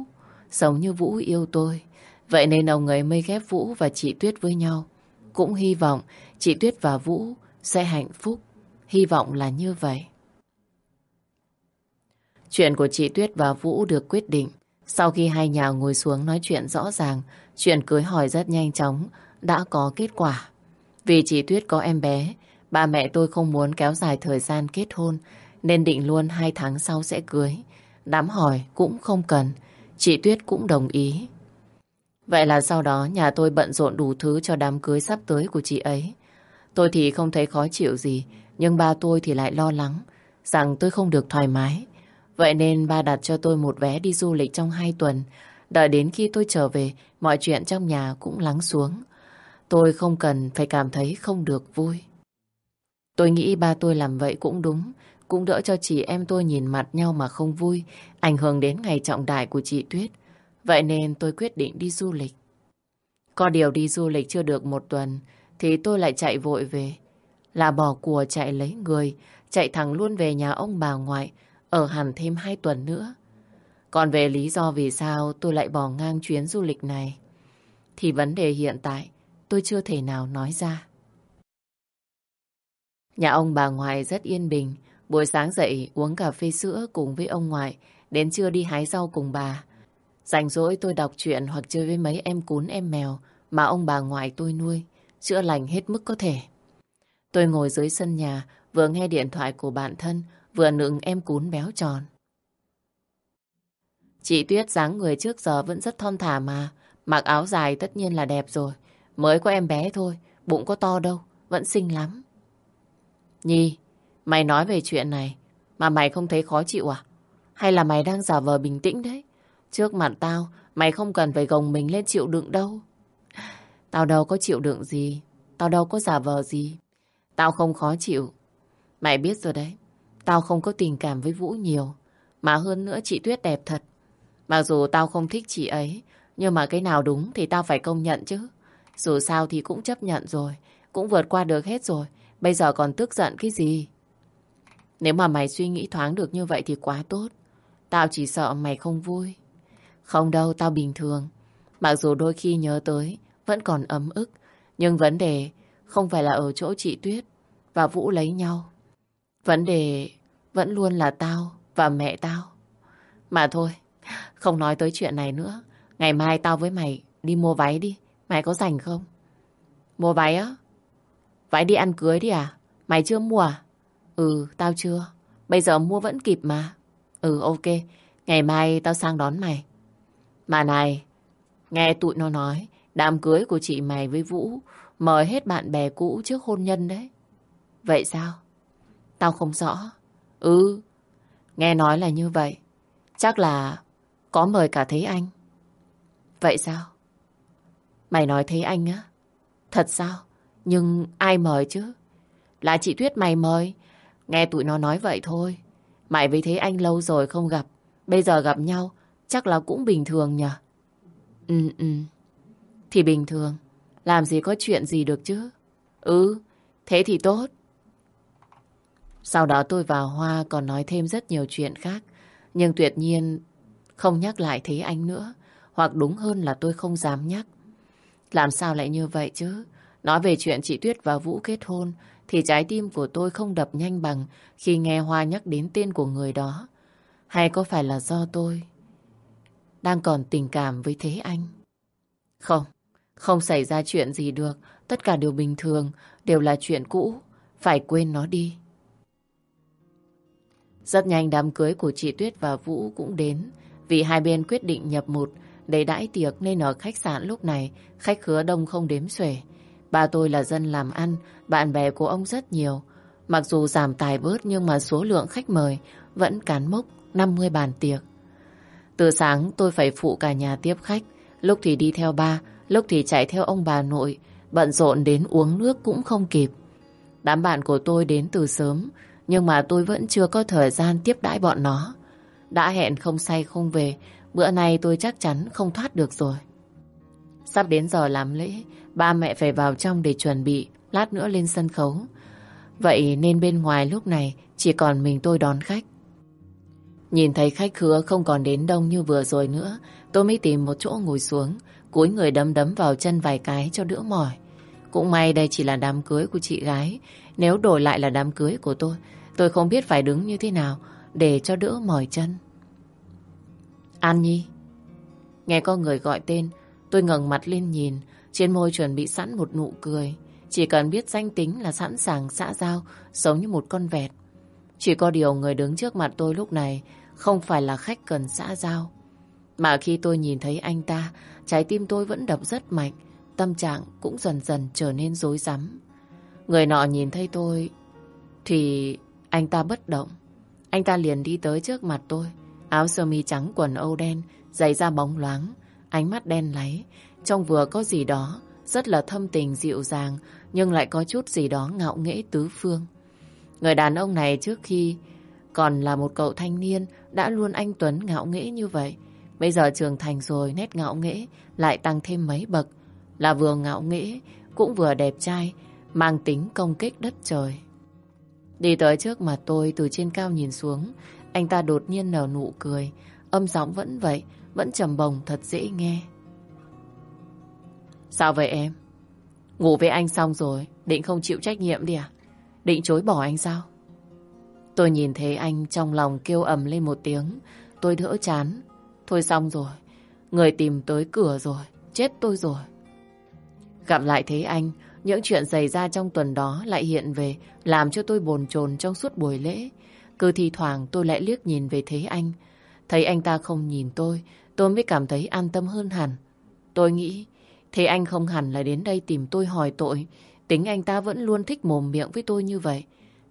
giống như Vũ yêu tôi. Vậy nên ông ấy mới ghép Vũ và chị Tuyết với nhau. Cũng hy vọng chị Tuyết và Vũ sẽ hạnh phúc. Hy vọng là như vậy. Chuyện của chị Tuyết và Vũ được quyết định. Sau khi hai nhà ngồi xuống nói chuyện rõ ràng, chuyện cưới hỏi rất nhanh chóng, đã có kết quả. Vì chị Tuyết có em bé, ba mẹ tôi không muốn kéo dài thời gian kết hôn, nên định luôn hai tháng sau sẽ cưới. Đám hỏi cũng không cần, chị Tuyết cũng đồng ý. Vậy là sau đó nhà tôi bận rộn đủ thứ cho đám cưới sắp tới của chị ấy. Tôi thì không thấy khó chịu gì, nhưng ba tôi thì lại lo lắng rằng tôi không được thoải mái. Vậy nên ba đặt cho tôi một vé đi du lịch trong hai tuần. Đợi đến khi tôi trở về, mọi chuyện trong nhà cũng lắng xuống. Tôi không cần phải cảm thấy không được vui. Tôi nghĩ ba tôi làm vậy cũng đúng, cũng đỡ cho chị em tôi nhìn mặt nhau mà không vui, ảnh hưởng đến ngày trọng đại của chị Tuyết. Vậy nên tôi quyết định đi du lịch. Có điều đi du lịch chưa được một tuần, thì tôi lại chạy vội về. Là bỏ của chạy lấy người, chạy thẳng luôn về nhà ông bà ngoại, ở hẳn thêm hai tuần nữa. Còn về lý do vì sao tôi lại bỏ ngang chuyến du lịch này, thì vấn đề hiện tại tôi chưa thể nào nói ra. Nhà ông bà ngoại rất yên bình, Buổi sáng dậy uống cà phê sữa cùng với ông ngoại, đến trưa đi hái rau cùng bà. Rảnh rỗi tôi đọc truyện hoặc chơi với mấy em cún em mèo mà ông bà ngoại tôi nuôi, chữa lành hết mức có thể. Tôi ngồi dưới sân nhà, vừa nghe điện thoại của bạn thân, vừa nựng em cún béo tròn. Chị Tuyết dáng người trước giờ vẫn rất thon thả mà, mặc áo dài tất nhiên là đẹp rồi. Mới có em bé thôi, bụng có to đâu, vẫn xinh lắm. Nhi, Mày nói về chuyện này mà mày không thấy khó chịu à? Hay là mày đang giả vờ bình tĩnh đấy? Trước mặt tao, mày không cần phải gồng mình lên chịu đựng đâu. Tao đâu có chịu đựng gì. Tao đâu có giả vờ gì. Tao không khó chịu. Mày biết rồi đấy. Tao không có tình cảm với Vũ nhiều. Mà hơn nữa chị Tuyết đẹp thật. Mặc dù tao không thích chị ấy, nhưng mà cái nào đúng thì tao phải công nhận chứ. Dù sao thì cũng chấp nhận rồi. Cũng vượt qua được hết rồi. Bây giờ còn tức giận cái gì? Nếu mà mày suy nghĩ thoáng được như vậy thì quá tốt. Tao chỉ sợ mày không vui. Không đâu, tao bình thường. Mặc dù đôi khi nhớ tới, vẫn còn ấm ức. Nhưng vấn đề không phải là ở chỗ chị Tuyết và Vũ lấy nhau. Vấn đề vẫn luôn là tao và mẹ tao. Mà thôi, không nói tới chuyện này nữa. Ngày mai tao với mày đi mua váy đi. Mày có rảnh không? Mua váy á? Váy đi ăn cưới đi à? Mày chưa mua à? Ừ, tao chưa. Bây giờ mua vẫn kịp mà. Ừ, ok. Ngày mai tao sang đón mày. Mà này, nghe tụi nó nói, đám cưới của chị mày với Vũ mời hết bạn bè cũ trước hôn nhân đấy. Vậy sao? Tao không rõ. Ừ, nghe nói là như vậy. Chắc là có mời cả Thế Anh. Vậy sao? Mày nói Thế Anh á? Thật sao? Nhưng ai mời chứ? Là chị Tuyết mày mời. Nghe tụi nó nói vậy thôi. Mày với Thế Anh lâu rồi không gặp. Bây giờ gặp nhau chắc là cũng bình thường nhỉ? Ừ, ừ. Thì bình thường. Làm gì có chuyện gì được chứ? Ừ, thế thì tốt. Sau đó tôi vào Hoa còn nói thêm rất nhiều chuyện khác. Nhưng tuyệt nhiên không nhắc lại Thế Anh nữa. Hoặc đúng hơn là tôi không dám nhắc. Làm sao lại như vậy chứ? Nói về chuyện chị Tuyết và Vũ kết hôn thì trái tim của tôi không đập nhanh bằng khi nghe Hoa nhắc đến tên của người đó. Hay có phải là do tôi đang còn tình cảm với Thế Anh? Không, không xảy ra chuyện gì được. Tất cả đều bình thường, đều là chuyện cũ. Phải quên nó đi. Rất nhanh đám cưới của chị Tuyết và Vũ cũng đến. Vì hai bên quyết định nhập một để đãi tiệc nên ở khách sạn lúc này khách khứa đông không đếm xuể. Ba tôi là dân làm ăn, bạn bè của ông rất nhiều. Mặc dù giảm tài bớt nhưng mà số lượng khách mời vẫn cán mốc 50 bàn tiệc. Từ sáng tôi phải phụ cả nhà tiếp khách, lúc thì đi theo ba, lúc thì chạy theo ông bà nội, bận rộn đến uống nước cũng không kịp. Đám bạn của tôi đến từ sớm, nhưng mà tôi vẫn chưa có thời gian tiếp đãi bọn nó. Đã hẹn không say không về, bữa nay tôi chắc chắn không thoát được rồi. Sắp đến giờ làm lễ, ba mẹ phải vào trong để chuẩn bị, lát nữa lên sân khấu. Vậy nên bên ngoài lúc này chỉ còn mình tôi đón khách. Nhìn thấy khách khứa không còn đến đông như vừa rồi nữa, tôi mới tìm một chỗ ngồi xuống, cúi người đấm đấm vào chân vài cái cho đỡ mỏi. Cũng may đây chỉ là đám cưới của chị gái, nếu đổi lại là đám cưới của tôi, tôi không biết phải đứng như thế nào để cho đỡ mỏi chân. An Nhi. Nghe có người gọi tên, tôi ngẩng mặt lên nhìn, trên môi chuẩn bị sẵn một nụ cười. Chỉ cần biết danh tính là sẵn sàng xã giao, giống như một con vẹt. Chỉ có điều người đứng trước mặt tôi lúc này không phải là khách cần xã giao. Mà khi tôi nhìn thấy anh ta, trái tim tôi vẫn đập rất mạnh, tâm trạng cũng dần dần trở nên rối rắm. Người nọ nhìn thấy tôi thì anh ta bất động. Anh ta liền đi tới trước mặt tôi, áo sơ mi trắng quần âu đen, giày da bóng loáng, ánh mắt đen láy, trong vừa có gì đó rất là thâm tình dịu dàng, nhưng lại có chút gì đó ngạo nghễ tứ phương. Người đàn ông này trước khi còn là một cậu thanh niên đã luôn anh Tuấn ngạo nghễ như vậy. Bây giờ trưởng thành rồi nét ngạo nghễ lại tăng thêm mấy bậc. Là vừa ngạo nghễ cũng vừa đẹp trai, mang tính công kích đất trời. Đi tới trước mà tôi từ trên cao nhìn xuống, anh ta đột nhiên nở nụ cười, âm giọng vẫn vậy, vẫn trầm bồng thật dễ nghe. Sao vậy em? Ngủ với anh xong rồi, định không chịu trách nhiệm đi à? Định chối bỏ anh sao? Tôi nhìn thấy anh trong lòng kêu ầm lên một tiếng. Tôi đỡ chán. Thôi xong rồi. Người tìm tới cửa rồi. Chết tôi rồi. Gặp lại thấy anh, những chuyện xảy ra trong tuần đó lại hiện về, làm cho tôi bồn chồn trong suốt buổi lễ. Cứ thi thoảng tôi lại liếc nhìn về thế anh. Thấy anh ta không nhìn tôi, tôi mới cảm thấy an tâm hơn hẳn. Tôi nghĩ, thế anh không hẳn là đến đây tìm tôi hỏi tội. Tính anh ta vẫn luôn thích mồm miệng với tôi như vậy.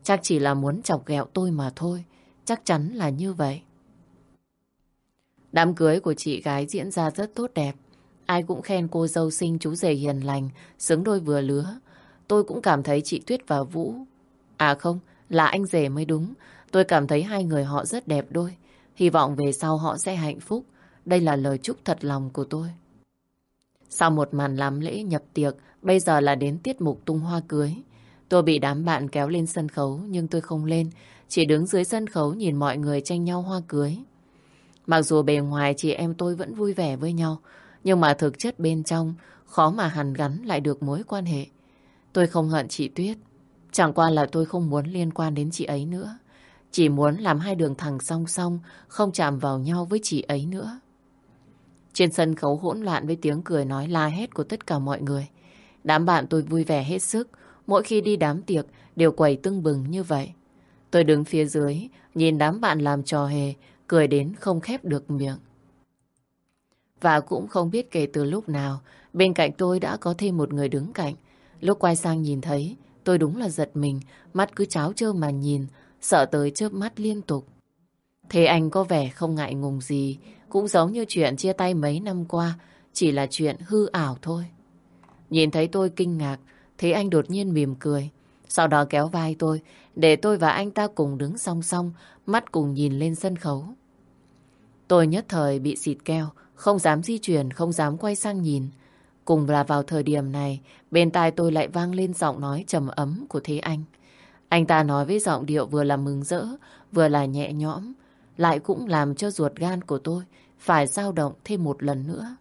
Chắc chỉ là muốn chọc ghẹo tôi mà thôi. Chắc chắn là như vậy. Đám cưới của chị gái diễn ra rất tốt đẹp. Ai cũng khen cô dâu sinh chú rể hiền lành, xứng đôi vừa lứa. Tôi cũng cảm thấy chị Tuyết và Vũ. À không, là anh rể mới đúng. Tôi cảm thấy hai người họ rất đẹp đôi. Hy vọng về sau họ sẽ hạnh phúc. Đây là lời chúc thật lòng của tôi. Sau một màn làm lễ nhập tiệc, bây giờ là đến tiết mục tung hoa cưới. Tôi bị đám bạn kéo lên sân khấu nhưng tôi không lên, chỉ đứng dưới sân khấu nhìn mọi người tranh nhau hoa cưới. Mặc dù bề ngoài chị em tôi vẫn vui vẻ với nhau, nhưng mà thực chất bên trong khó mà hàn gắn lại được mối quan hệ. Tôi không hận chị Tuyết, chẳng qua là tôi không muốn liên quan đến chị ấy nữa. Chỉ muốn làm hai đường thẳng song song, không chạm vào nhau với chị ấy nữa. Trên sân khấu hỗn loạn với tiếng cười nói la hét của tất cả mọi người. Đám bạn tôi vui vẻ hết sức, mỗi khi đi đám tiệc đều quẩy tưng bừng như vậy. Tôi đứng phía dưới, nhìn đám bạn làm trò hề, cười đến không khép được miệng. Và cũng không biết kể từ lúc nào, bên cạnh tôi đã có thêm một người đứng cạnh. Lúc quay sang nhìn thấy, tôi đúng là giật mình, mắt cứ cháo trơ mà nhìn, sợ tới chớp mắt liên tục. Thế anh có vẻ không ngại ngùng gì, cũng giống như chuyện chia tay mấy năm qua, chỉ là chuyện hư ảo thôi. Nhìn thấy tôi kinh ngạc, thế anh đột nhiên mỉm cười. Sau đó kéo vai tôi, để tôi và anh ta cùng đứng song song, mắt cùng nhìn lên sân khấu. Tôi nhất thời bị xịt keo, không dám di chuyển, không dám quay sang nhìn. Cùng là vào thời điểm này, bên tai tôi lại vang lên giọng nói trầm ấm của Thế Anh. Anh ta nói với giọng điệu vừa là mừng rỡ, vừa là nhẹ nhõm, lại cũng làm cho ruột gan của tôi phải dao động thêm một lần nữa.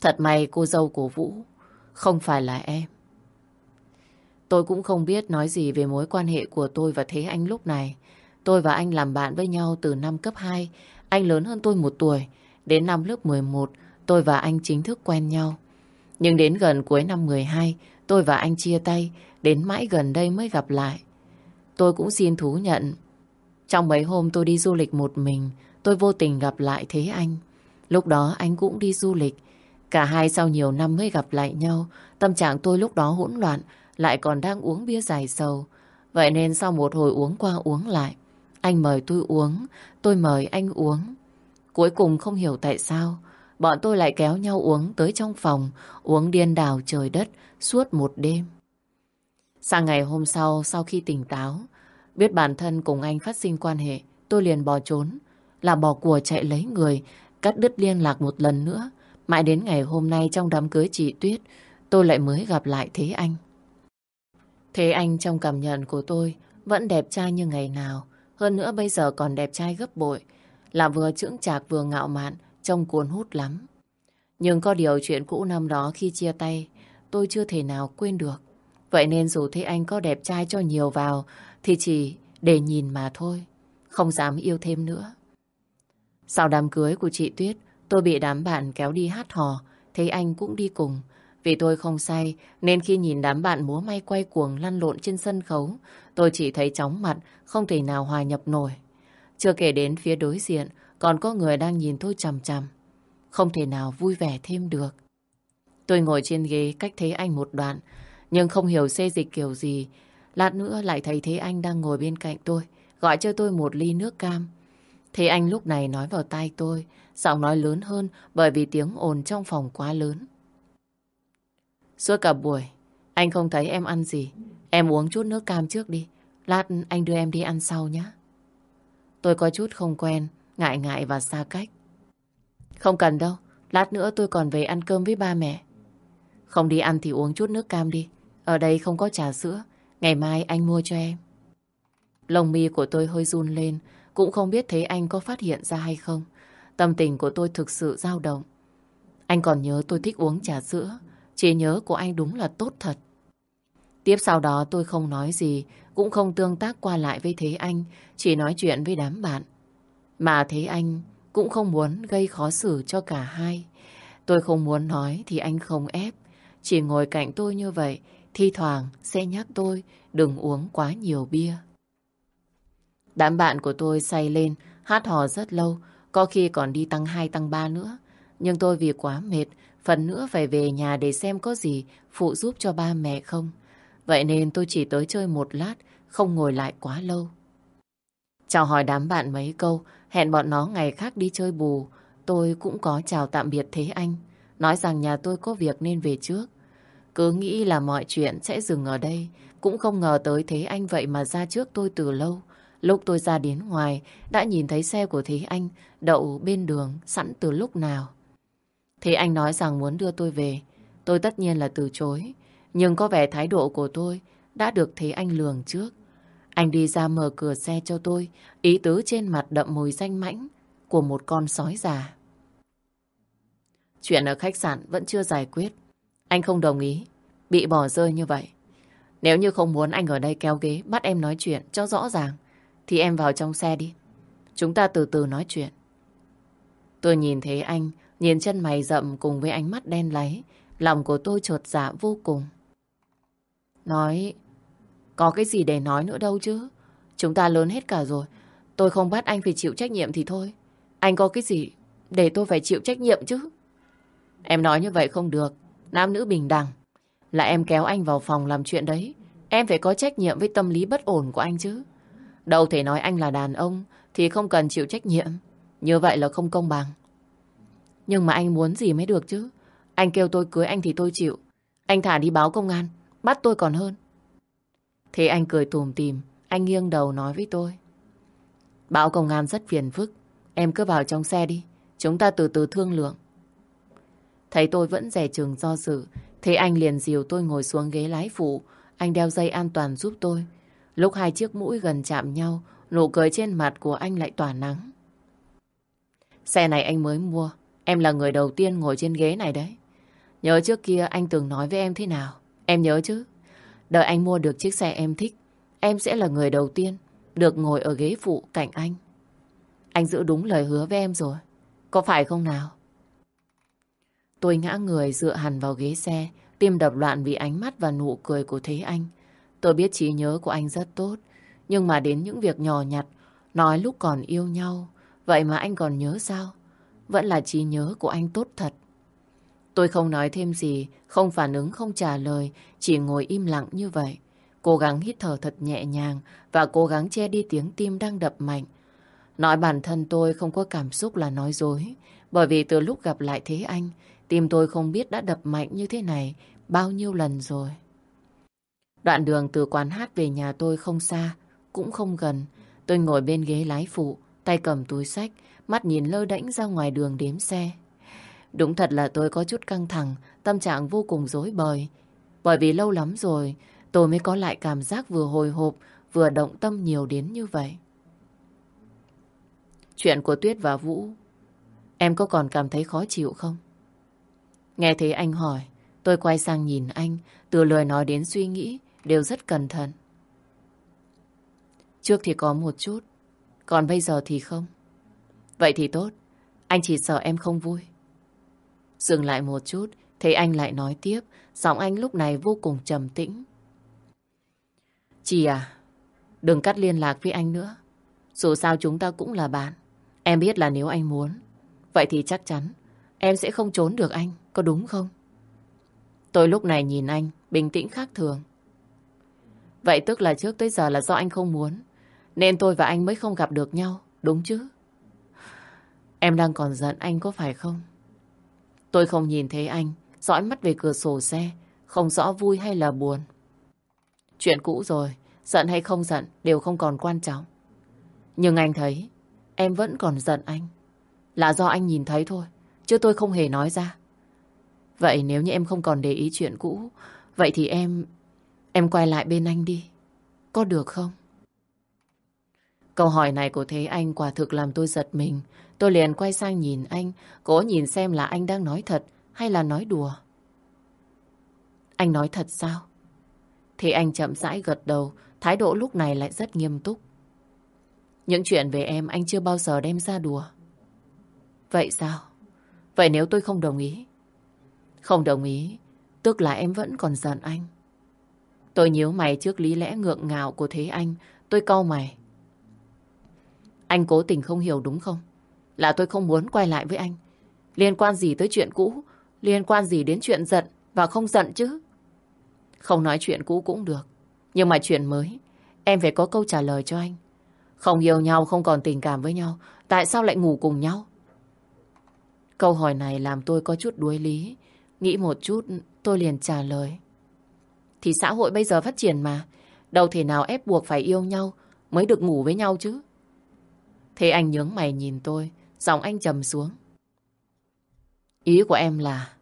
Thật may cô dâu của Vũ không phải là em. Tôi cũng không biết nói gì về mối quan hệ của tôi và Thế Anh lúc này. Tôi và anh làm bạn với nhau từ năm cấp 2. Anh lớn hơn tôi một tuổi. Đến năm lớp 11, tôi và anh chính thức quen nhau. Nhưng đến gần cuối năm 12, tôi và anh chia tay. Đến mãi gần đây mới gặp lại. Tôi cũng xin thú nhận. Trong mấy hôm tôi đi du lịch một mình, tôi vô tình gặp lại Thế Anh. Lúc đó anh cũng đi du lịch. Cả hai sau nhiều năm mới gặp lại nhau. Tâm trạng tôi lúc đó hỗn loạn, lại còn đang uống bia dài sầu. Vậy nên sau một hồi uống qua uống lại, anh mời tôi uống, tôi mời anh uống. Cuối cùng không hiểu tại sao, bọn tôi lại kéo nhau uống tới trong phòng, uống điên đảo trời đất suốt một đêm. Sang ngày hôm sau, sau khi tỉnh táo, biết bản thân cùng anh phát sinh quan hệ, tôi liền bỏ trốn, là bỏ của chạy lấy người, cắt đứt liên lạc một lần nữa. Mãi đến ngày hôm nay trong đám cưới chị Tuyết, tôi lại mới gặp lại Thế Anh. Thế anh trong cảm nhận của tôi vẫn đẹp trai như ngày nào. Hơn nữa bây giờ còn đẹp trai gấp bội. Là vừa trưởng trạc vừa ngạo mạn, trông cuốn hút lắm. Nhưng có điều chuyện cũ năm đó khi chia tay, tôi chưa thể nào quên được. Vậy nên dù thấy anh có đẹp trai cho nhiều vào, thì chỉ để nhìn mà thôi. Không dám yêu thêm nữa. Sau đám cưới của chị Tuyết, tôi bị đám bạn kéo đi hát hò, thấy anh cũng đi cùng. Vì tôi không say, nên khi nhìn đám bạn múa may quay cuồng lăn lộn trên sân khấu, tôi chỉ thấy chóng mặt, không thể nào hòa nhập nổi. Chưa kể đến phía đối diện, còn có người đang nhìn tôi chằm chằm. Không thể nào vui vẻ thêm được. Tôi ngồi trên ghế cách Thế Anh một đoạn, nhưng không hiểu xê dịch kiểu gì. Lát nữa lại thấy Thế Anh đang ngồi bên cạnh tôi, gọi cho tôi một ly nước cam. Thế Anh lúc này nói vào tai tôi, giọng nói lớn hơn bởi vì tiếng ồn trong phòng quá lớn. Suốt cả buổi, anh không thấy em ăn gì. Em uống chút nước cam trước đi. Lát anh đưa em đi ăn sau nhé. Tôi có chút không quen, ngại ngại và xa cách. Không cần đâu, lát nữa tôi còn về ăn cơm với ba mẹ. Không đi ăn thì uống chút nước cam đi. Ở đây không có trà sữa, ngày mai anh mua cho em. Lồng mi của tôi hơi run lên, cũng không biết thấy anh có phát hiện ra hay không. Tâm tình của tôi thực sự dao động. Anh còn nhớ tôi thích uống trà sữa, Trí nhớ của anh đúng là tốt thật. Tiếp sau đó tôi không nói gì, cũng không tương tác qua lại với Thế Anh, chỉ nói chuyện với đám bạn. Mà Thế Anh cũng không muốn gây khó xử cho cả hai. Tôi không muốn nói thì anh không ép. Chỉ ngồi cạnh tôi như vậy, thi thoảng sẽ nhắc tôi đừng uống quá nhiều bia. Đám bạn của tôi say lên, hát hò rất lâu, có khi còn đi tăng 2 tăng 3 nữa. Nhưng tôi vì quá mệt Phần nữa phải về nhà để xem có gì phụ giúp cho ba mẹ không. Vậy nên tôi chỉ tới chơi một lát, không ngồi lại quá lâu. Chào hỏi đám bạn mấy câu, hẹn bọn nó ngày khác đi chơi bù. Tôi cũng có chào tạm biệt Thế Anh, nói rằng nhà tôi có việc nên về trước. Cứ nghĩ là mọi chuyện sẽ dừng ở đây, cũng không ngờ tới Thế Anh vậy mà ra trước tôi từ lâu. Lúc tôi ra đến ngoài, đã nhìn thấy xe của Thế Anh đậu bên đường sẵn từ lúc nào. Thế anh nói rằng muốn đưa tôi về. Tôi tất nhiên là từ chối. Nhưng có vẻ thái độ của tôi đã được thấy anh lường trước. Anh đi ra mở cửa xe cho tôi, ý tứ trên mặt đậm mùi danh mãnh của một con sói già. Chuyện ở khách sạn vẫn chưa giải quyết. Anh không đồng ý, bị bỏ rơi như vậy. Nếu như không muốn anh ở đây kéo ghế bắt em nói chuyện cho rõ ràng, thì em vào trong xe đi. Chúng ta từ từ nói chuyện. Tôi nhìn thấy anh, nhìn chân mày rậm cùng với ánh mắt đen láy, lòng của tôi trột dạ vô cùng. Nói, có cái gì để nói nữa đâu chứ. Chúng ta lớn hết cả rồi. Tôi không bắt anh phải chịu trách nhiệm thì thôi. Anh có cái gì để tôi phải chịu trách nhiệm chứ? Em nói như vậy không được. Nam nữ bình đẳng. Là em kéo anh vào phòng làm chuyện đấy. Em phải có trách nhiệm với tâm lý bất ổn của anh chứ. Đâu thể nói anh là đàn ông thì không cần chịu trách nhiệm. Như vậy là không công bằng. Nhưng mà anh muốn gì mới được chứ. Anh kêu tôi cưới anh thì tôi chịu. Anh thả đi báo công an. Bắt tôi còn hơn. Thế anh cười tùm tìm. Anh nghiêng đầu nói với tôi. Báo công an rất phiền phức. Em cứ vào trong xe đi. Chúng ta từ từ thương lượng. Thấy tôi vẫn rẻ chừng do dự. Thế anh liền dìu tôi ngồi xuống ghế lái phụ. Anh đeo dây an toàn giúp tôi. Lúc hai chiếc mũi gần chạm nhau, nụ cười trên mặt của anh lại tỏa nắng. Xe này anh mới mua. Em là người đầu tiên ngồi trên ghế này đấy. Nhớ trước kia anh từng nói với em thế nào? Em nhớ chứ? Đợi anh mua được chiếc xe em thích, em sẽ là người đầu tiên được ngồi ở ghế phụ cạnh anh. Anh giữ đúng lời hứa với em rồi. Có phải không nào? Tôi ngã người dựa hẳn vào ghế xe, tim đập loạn vì ánh mắt và nụ cười của Thế Anh. Tôi biết trí nhớ của anh rất tốt, nhưng mà đến những việc nhỏ nhặt, nói lúc còn yêu nhau, vậy mà anh còn nhớ sao? Vẫn là trí nhớ của anh tốt thật. Tôi không nói thêm gì, không phản ứng, không trả lời, chỉ ngồi im lặng như vậy. Cố gắng hít thở thật nhẹ nhàng và cố gắng che đi tiếng tim đang đập mạnh. Nói bản thân tôi không có cảm xúc là nói dối, bởi vì từ lúc gặp lại Thế Anh, tim tôi không biết đã đập mạnh như thế này bao nhiêu lần rồi. Đoạn đường từ quán hát về nhà tôi không xa, cũng không gần. Tôi ngồi bên ghế lái phụ, tay cầm túi sách, mắt nhìn lơ đễnh ra ngoài đường đếm xe. Đúng thật là tôi có chút căng thẳng, tâm trạng vô cùng rối bời. Bởi vì lâu lắm rồi, tôi mới có lại cảm giác vừa hồi hộp, vừa động tâm nhiều đến như vậy. Chuyện của Tuyết và Vũ, em có còn cảm thấy khó chịu không? Nghe thấy anh hỏi, tôi quay sang nhìn anh, từ lời nói đến suy nghĩ, đều rất cẩn thận. Trước thì có một chút, còn bây giờ thì không. Vậy thì tốt, anh chỉ sợ em không vui. Dừng lại một chút, thấy anh lại nói tiếp, giọng anh lúc này vô cùng trầm tĩnh. Chị à, đừng cắt liên lạc với anh nữa. Dù sao chúng ta cũng là bạn. Em biết là nếu anh muốn, vậy thì chắc chắn em sẽ không trốn được anh, có đúng không? Tôi lúc này nhìn anh, bình tĩnh khác thường. Vậy tức là trước tới giờ là do anh không muốn, nên tôi và anh mới không gặp được nhau, đúng chứ? Em đang còn giận anh có phải không? Tôi không nhìn thấy anh, dõi mắt về cửa sổ xe, không rõ vui hay là buồn. Chuyện cũ rồi, giận hay không giận đều không còn quan trọng. Nhưng anh thấy, em vẫn còn giận anh. Là do anh nhìn thấy thôi, chứ tôi không hề nói ra. Vậy nếu như em không còn để ý chuyện cũ, vậy thì em... Em quay lại bên anh đi. Có được không? Câu hỏi này của Thế Anh quả thực làm tôi giật mình. Tôi liền quay sang nhìn anh, cố nhìn xem là anh đang nói thật hay là nói đùa. Anh nói thật sao? Thế anh chậm rãi gật đầu, thái độ lúc này lại rất nghiêm túc. Những chuyện về em anh chưa bao giờ đem ra đùa. Vậy sao? Vậy nếu tôi không đồng ý? Không đồng ý, tức là em vẫn còn giận anh. Tôi nhíu mày trước lý lẽ ngượng ngạo của Thế Anh, tôi cau mày. Anh cố tình không hiểu đúng không? Là tôi không muốn quay lại với anh. Liên quan gì tới chuyện cũ? Liên quan gì đến chuyện giận và không giận chứ? Không nói chuyện cũ cũng được. Nhưng mà chuyện mới, em phải có câu trả lời cho anh. Không yêu nhau, không còn tình cảm với nhau. Tại sao lại ngủ cùng nhau? Câu hỏi này làm tôi có chút đuối lý. Nghĩ một chút, tôi liền trả lời. Thì xã hội bây giờ phát triển mà. Đâu thể nào ép buộc phải yêu nhau mới được ngủ với nhau chứ. Thế anh nhướng mày nhìn tôi, giọng anh trầm xuống. Ý của em là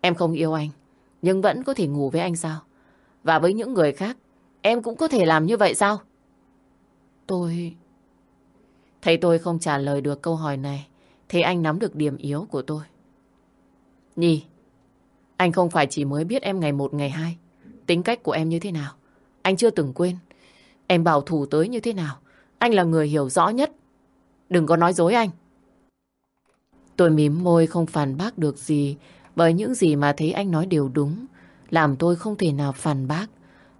em không yêu anh, nhưng vẫn có thể ngủ với anh sao? Và với những người khác, em cũng có thể làm như vậy sao? Tôi... Thấy tôi không trả lời được câu hỏi này, thế anh nắm được điểm yếu của tôi. Nhi, anh không phải chỉ mới biết em ngày một ngày hai, tính cách của em như thế nào. Anh chưa từng quên. Em bảo thủ tới như thế nào. Anh là người hiểu rõ nhất. Đừng có nói dối anh. Tôi mím môi không phản bác được gì bởi những gì mà thấy anh nói đều đúng. Làm tôi không thể nào phản bác.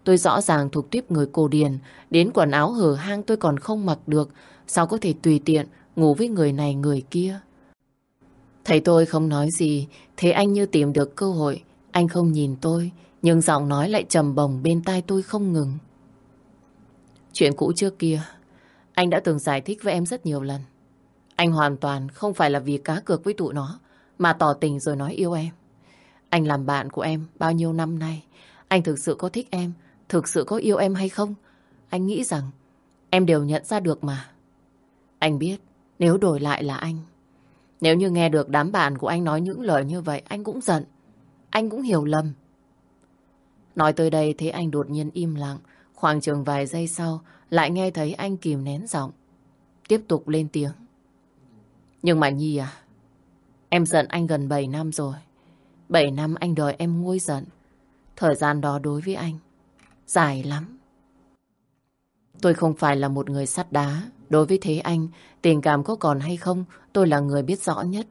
Tôi rõ ràng thuộc tiếp người cổ điển. Đến quần áo hở hang tôi còn không mặc được. Sao có thể tùy tiện ngủ với người này người kia. Thấy tôi không nói gì, thế anh như tìm được cơ hội. Anh không nhìn tôi, nhưng giọng nói lại trầm bồng bên tai tôi không ngừng. Chuyện cũ trước kia, anh đã từng giải thích với em rất nhiều lần. Anh hoàn toàn không phải là vì cá cược với tụi nó, mà tỏ tình rồi nói yêu em. Anh làm bạn của em bao nhiêu năm nay, anh thực sự có thích em, thực sự có yêu em hay không? Anh nghĩ rằng em đều nhận ra được mà. Anh biết, nếu đổi lại là anh, nếu như nghe được đám bạn của anh nói những lời như vậy, anh cũng giận. Anh cũng hiểu lầm. Nói tới đây thấy anh đột nhiên im lặng. Khoảng chừng vài giây sau, lại nghe thấy anh kìm nén giọng. Tiếp tục lên tiếng. Nhưng mà Nhi à, em giận anh gần 7 năm rồi. 7 năm anh đòi em nguôi giận. Thời gian đó đối với anh, dài lắm. Tôi không phải là một người sắt đá. Đối với Thế Anh, tình cảm có còn hay không, tôi là người biết rõ nhất.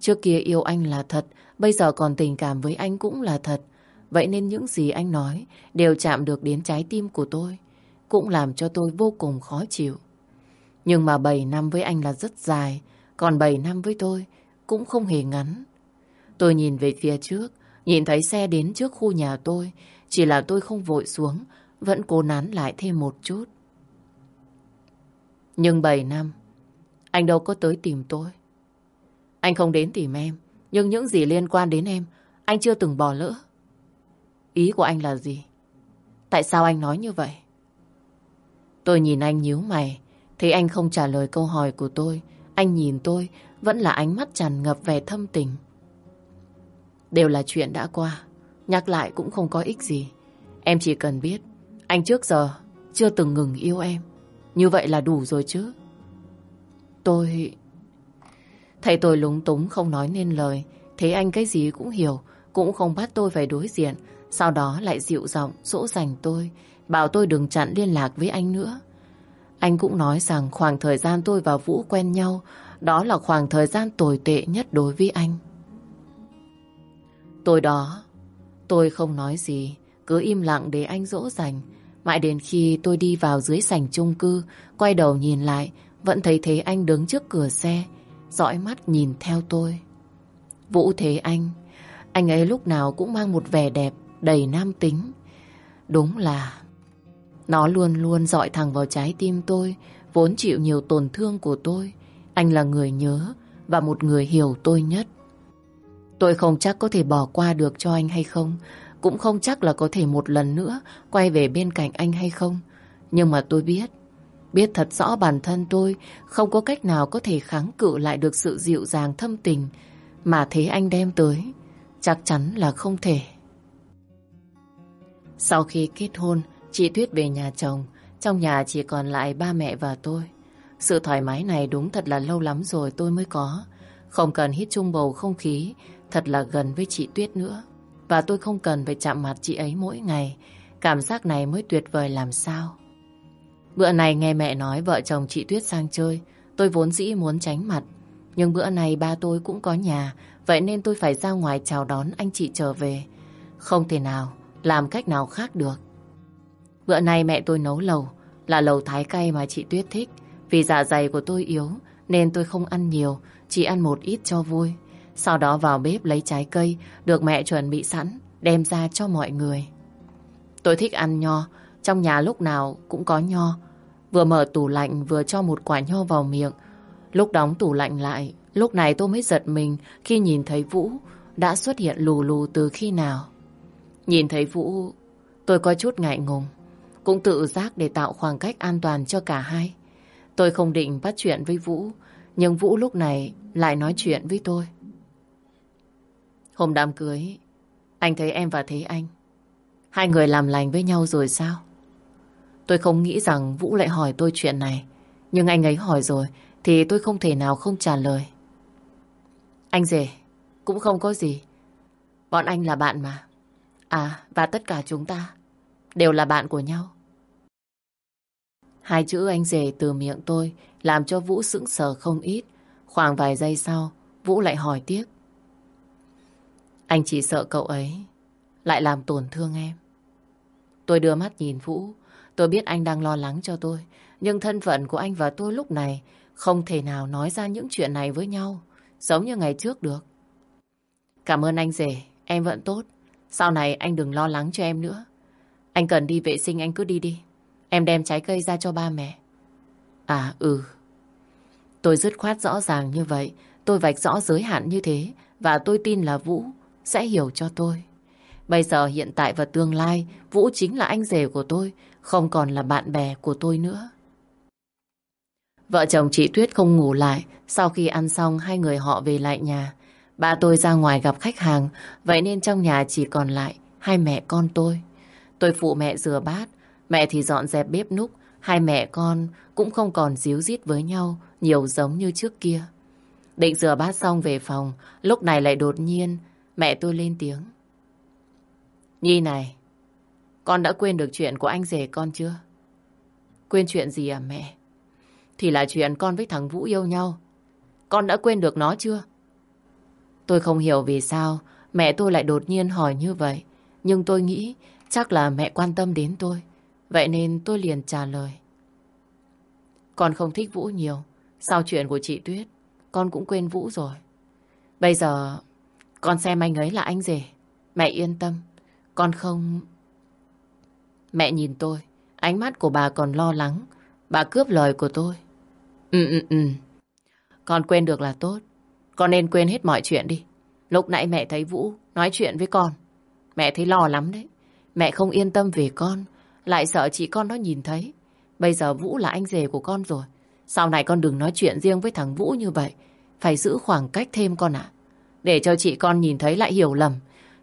Trước kia yêu anh là thật, bây giờ còn tình cảm với anh cũng là thật. Vậy nên những gì anh nói đều chạm được đến trái tim của tôi, cũng làm cho tôi vô cùng khó chịu. Nhưng mà 7 năm với anh là rất dài, còn 7 năm với tôi cũng không hề ngắn. Tôi nhìn về phía trước, nhìn thấy xe đến trước khu nhà tôi, chỉ là tôi không vội xuống, vẫn cố nán lại thêm một chút. Nhưng 7 năm, anh đâu có tới tìm tôi. Anh không đến tìm em, nhưng những gì liên quan đến em, anh chưa từng bỏ lỡ. Ý của anh là gì? Tại sao anh nói như vậy? Tôi nhìn anh nhíu mày, thấy anh không trả lời câu hỏi của tôi. Anh nhìn tôi, vẫn là ánh mắt tràn ngập vẻ thâm tình. Đều là chuyện đã qua, nhắc lại cũng không có ích gì. Em chỉ cần biết, anh trước giờ chưa từng ngừng yêu em. Như vậy là đủ rồi chứ. Tôi... Thầy tôi lúng túng không nói nên lời. Thấy anh cái gì cũng hiểu, cũng không bắt tôi phải đối diện. Sau đó lại dịu giọng dỗ dành tôi, bảo tôi đừng chặn liên lạc với anh nữa. Anh cũng nói rằng khoảng thời gian tôi và Vũ quen nhau, đó là khoảng thời gian tồi tệ nhất đối với anh. Tôi đó, tôi không nói gì, cứ im lặng để anh dỗ dành. Mãi đến khi tôi đi vào dưới sảnh chung cư, quay đầu nhìn lại, vẫn thấy Thế Anh đứng trước cửa xe, dõi mắt nhìn theo tôi. Vũ Thế Anh, anh ấy lúc nào cũng mang một vẻ đẹp, đầy nam tính. Đúng là nó luôn luôn dọi thẳng vào trái tim tôi, vốn chịu nhiều tổn thương của tôi. Anh là người nhớ và một người hiểu tôi nhất. Tôi không chắc có thể bỏ qua được cho anh hay không, cũng không chắc là có thể một lần nữa quay về bên cạnh anh hay không. Nhưng mà tôi biết, biết thật rõ bản thân tôi không có cách nào có thể kháng cự lại được sự dịu dàng thâm tình mà thế anh đem tới. Chắc chắn là không thể. Sau khi kết hôn, chị Tuyết về nhà chồng. Trong nhà chỉ còn lại ba mẹ và tôi. Sự thoải mái này đúng thật là lâu lắm rồi tôi mới có. Không cần hít chung bầu không khí, thật là gần với chị Tuyết nữa. Và tôi không cần phải chạm mặt chị ấy mỗi ngày. Cảm giác này mới tuyệt vời làm sao. Bữa này nghe mẹ nói vợ chồng chị Tuyết sang chơi, tôi vốn dĩ muốn tránh mặt. Nhưng bữa này ba tôi cũng có nhà, vậy nên tôi phải ra ngoài chào đón anh chị trở về. Không thể nào, làm cách nào khác được. Bữa nay mẹ tôi nấu lầu, là lầu thái cay mà chị Tuyết thích. Vì dạ dày của tôi yếu, nên tôi không ăn nhiều, chỉ ăn một ít cho vui. Sau đó vào bếp lấy trái cây được mẹ chuẩn bị sẵn, đem ra cho mọi người. Tôi thích ăn nho, trong nhà lúc nào cũng có nho. Vừa mở tủ lạnh vừa cho một quả nho vào miệng. Lúc đóng tủ lạnh lại, lúc này tôi mới giật mình khi nhìn thấy Vũ đã xuất hiện lù lù từ khi nào. Nhìn thấy Vũ, tôi có chút ngại ngùng. Cũng tự giác để tạo khoảng cách an toàn cho cả hai. Tôi không định bắt chuyện với Vũ, nhưng Vũ lúc này lại nói chuyện với tôi. Hôm đám cưới, anh thấy em và thấy anh. Hai người làm lành với nhau rồi sao? Tôi không nghĩ rằng Vũ lại hỏi tôi chuyện này. Nhưng anh ấy hỏi rồi thì tôi không thể nào không trả lời. Anh rể, cũng không có gì. Bọn anh là bạn mà. À, và tất cả chúng ta đều là bạn của nhau. Hai chữ anh rể từ miệng tôi làm cho Vũ sững sờ không ít. Khoảng vài giây sau, Vũ lại hỏi tiếp. Anh chỉ sợ cậu ấy lại làm tổn thương em. Tôi đưa mắt nhìn Vũ. Tôi biết anh đang lo lắng cho tôi. Nhưng thân phận của anh và tôi lúc này không thể nào nói ra những chuyện này với nhau giống như ngày trước được. Cảm ơn anh rể, em vẫn tốt. Sau này anh đừng lo lắng cho em nữa. Anh cần đi vệ sinh anh cứ đi đi. Em đem trái cây ra cho ba mẹ. À ừ. Tôi dứt khoát rõ ràng như vậy. Tôi vạch rõ giới hạn như thế. Và tôi tin là Vũ sẽ hiểu cho tôi. Bây giờ hiện tại và tương lai, Vũ chính là anh rể của tôi, Không còn là bạn bè của tôi nữa. Vợ chồng chị Tuyết không ngủ lại. Sau khi ăn xong, hai người họ về lại nhà. Ba tôi ra ngoài gặp khách hàng, Vậy nên trong nhà chỉ còn lại Hai mẹ con tôi. Tôi phụ mẹ rửa bát, Mẹ thì dọn dẹp bếp núc. Hai mẹ con cũng không còn díu dít với nhau, Nhiều giống như trước kia. Định rửa bát xong về phòng, Lúc này lại đột nhiên Mẹ tôi lên tiếng Nhi này, con đã quên được chuyện của anh rể con chưa? Quên chuyện gì à mẹ? Thì là chuyện con với thằng Vũ yêu nhau. Con đã quên được nó chưa? Tôi không hiểu vì sao mẹ tôi lại đột nhiên hỏi như vậy. Nhưng tôi nghĩ chắc là mẹ quan tâm đến tôi. Vậy nên tôi liền trả lời. Con không thích Vũ nhiều. Sau chuyện của chị Tuyết, con cũng quên Vũ rồi. Bây giờ, con xem anh ấy là anh rể. Mẹ yên tâm. Con không... Mẹ nhìn tôi, ánh mắt của bà còn lo lắng. Bà cướp lời của tôi. Ừ, ừ, ừ. Con quên được là tốt. Con nên quên hết mọi chuyện đi. Lúc nãy mẹ thấy Vũ nói chuyện với con. Mẹ thấy lo lắm đấy. Mẹ không yên tâm về con. Lại sợ chị con nó nhìn thấy. Bây giờ Vũ là anh rể của con rồi. Sau này con đừng nói chuyện riêng với thằng Vũ như vậy. Phải giữ khoảng cách thêm con ạ. Để cho chị con nhìn thấy lại hiểu lầm.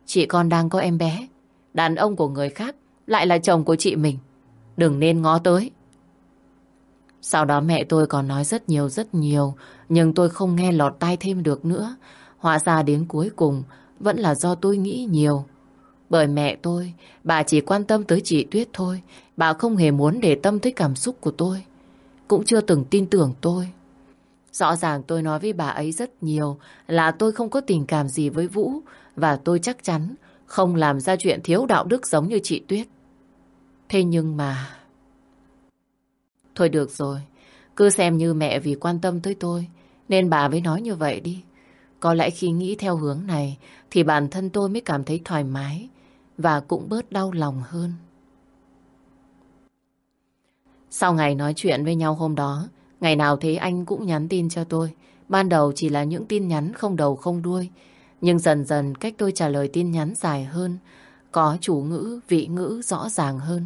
Chị con đang có em bé. Đàn ông của người khác lại là chồng của chị mình. Đừng nên ngó tới. Sau đó mẹ tôi còn nói rất nhiều rất nhiều, nhưng tôi không nghe lọt tai thêm được nữa. Hóa ra đến cuối cùng vẫn là do tôi nghĩ nhiều. Bởi mẹ tôi, bà chỉ quan tâm tới chị Tuyết thôi. Bà không hề muốn để tâm tới cảm xúc của tôi. Cũng chưa từng tin tưởng tôi. Rõ ràng tôi nói với bà ấy rất nhiều là tôi không có tình cảm gì với Vũ và tôi chắc chắn không làm ra chuyện thiếu đạo đức giống như chị Tuyết. Thế nhưng mà... Thôi được rồi, cứ xem như mẹ vì quan tâm tới tôi, nên bà mới nói như vậy đi. Có lẽ khi nghĩ theo hướng này thì bản thân tôi mới cảm thấy thoải mái và cũng bớt đau lòng hơn. Sau ngày nói chuyện với nhau hôm đó, ngày nào thấy anh cũng nhắn tin cho tôi. Ban đầu chỉ là những tin nhắn không đầu không đuôi, nhưng dần dần cách tôi trả lời tin nhắn dài hơn, có chủ ngữ, vị ngữ rõ ràng hơn.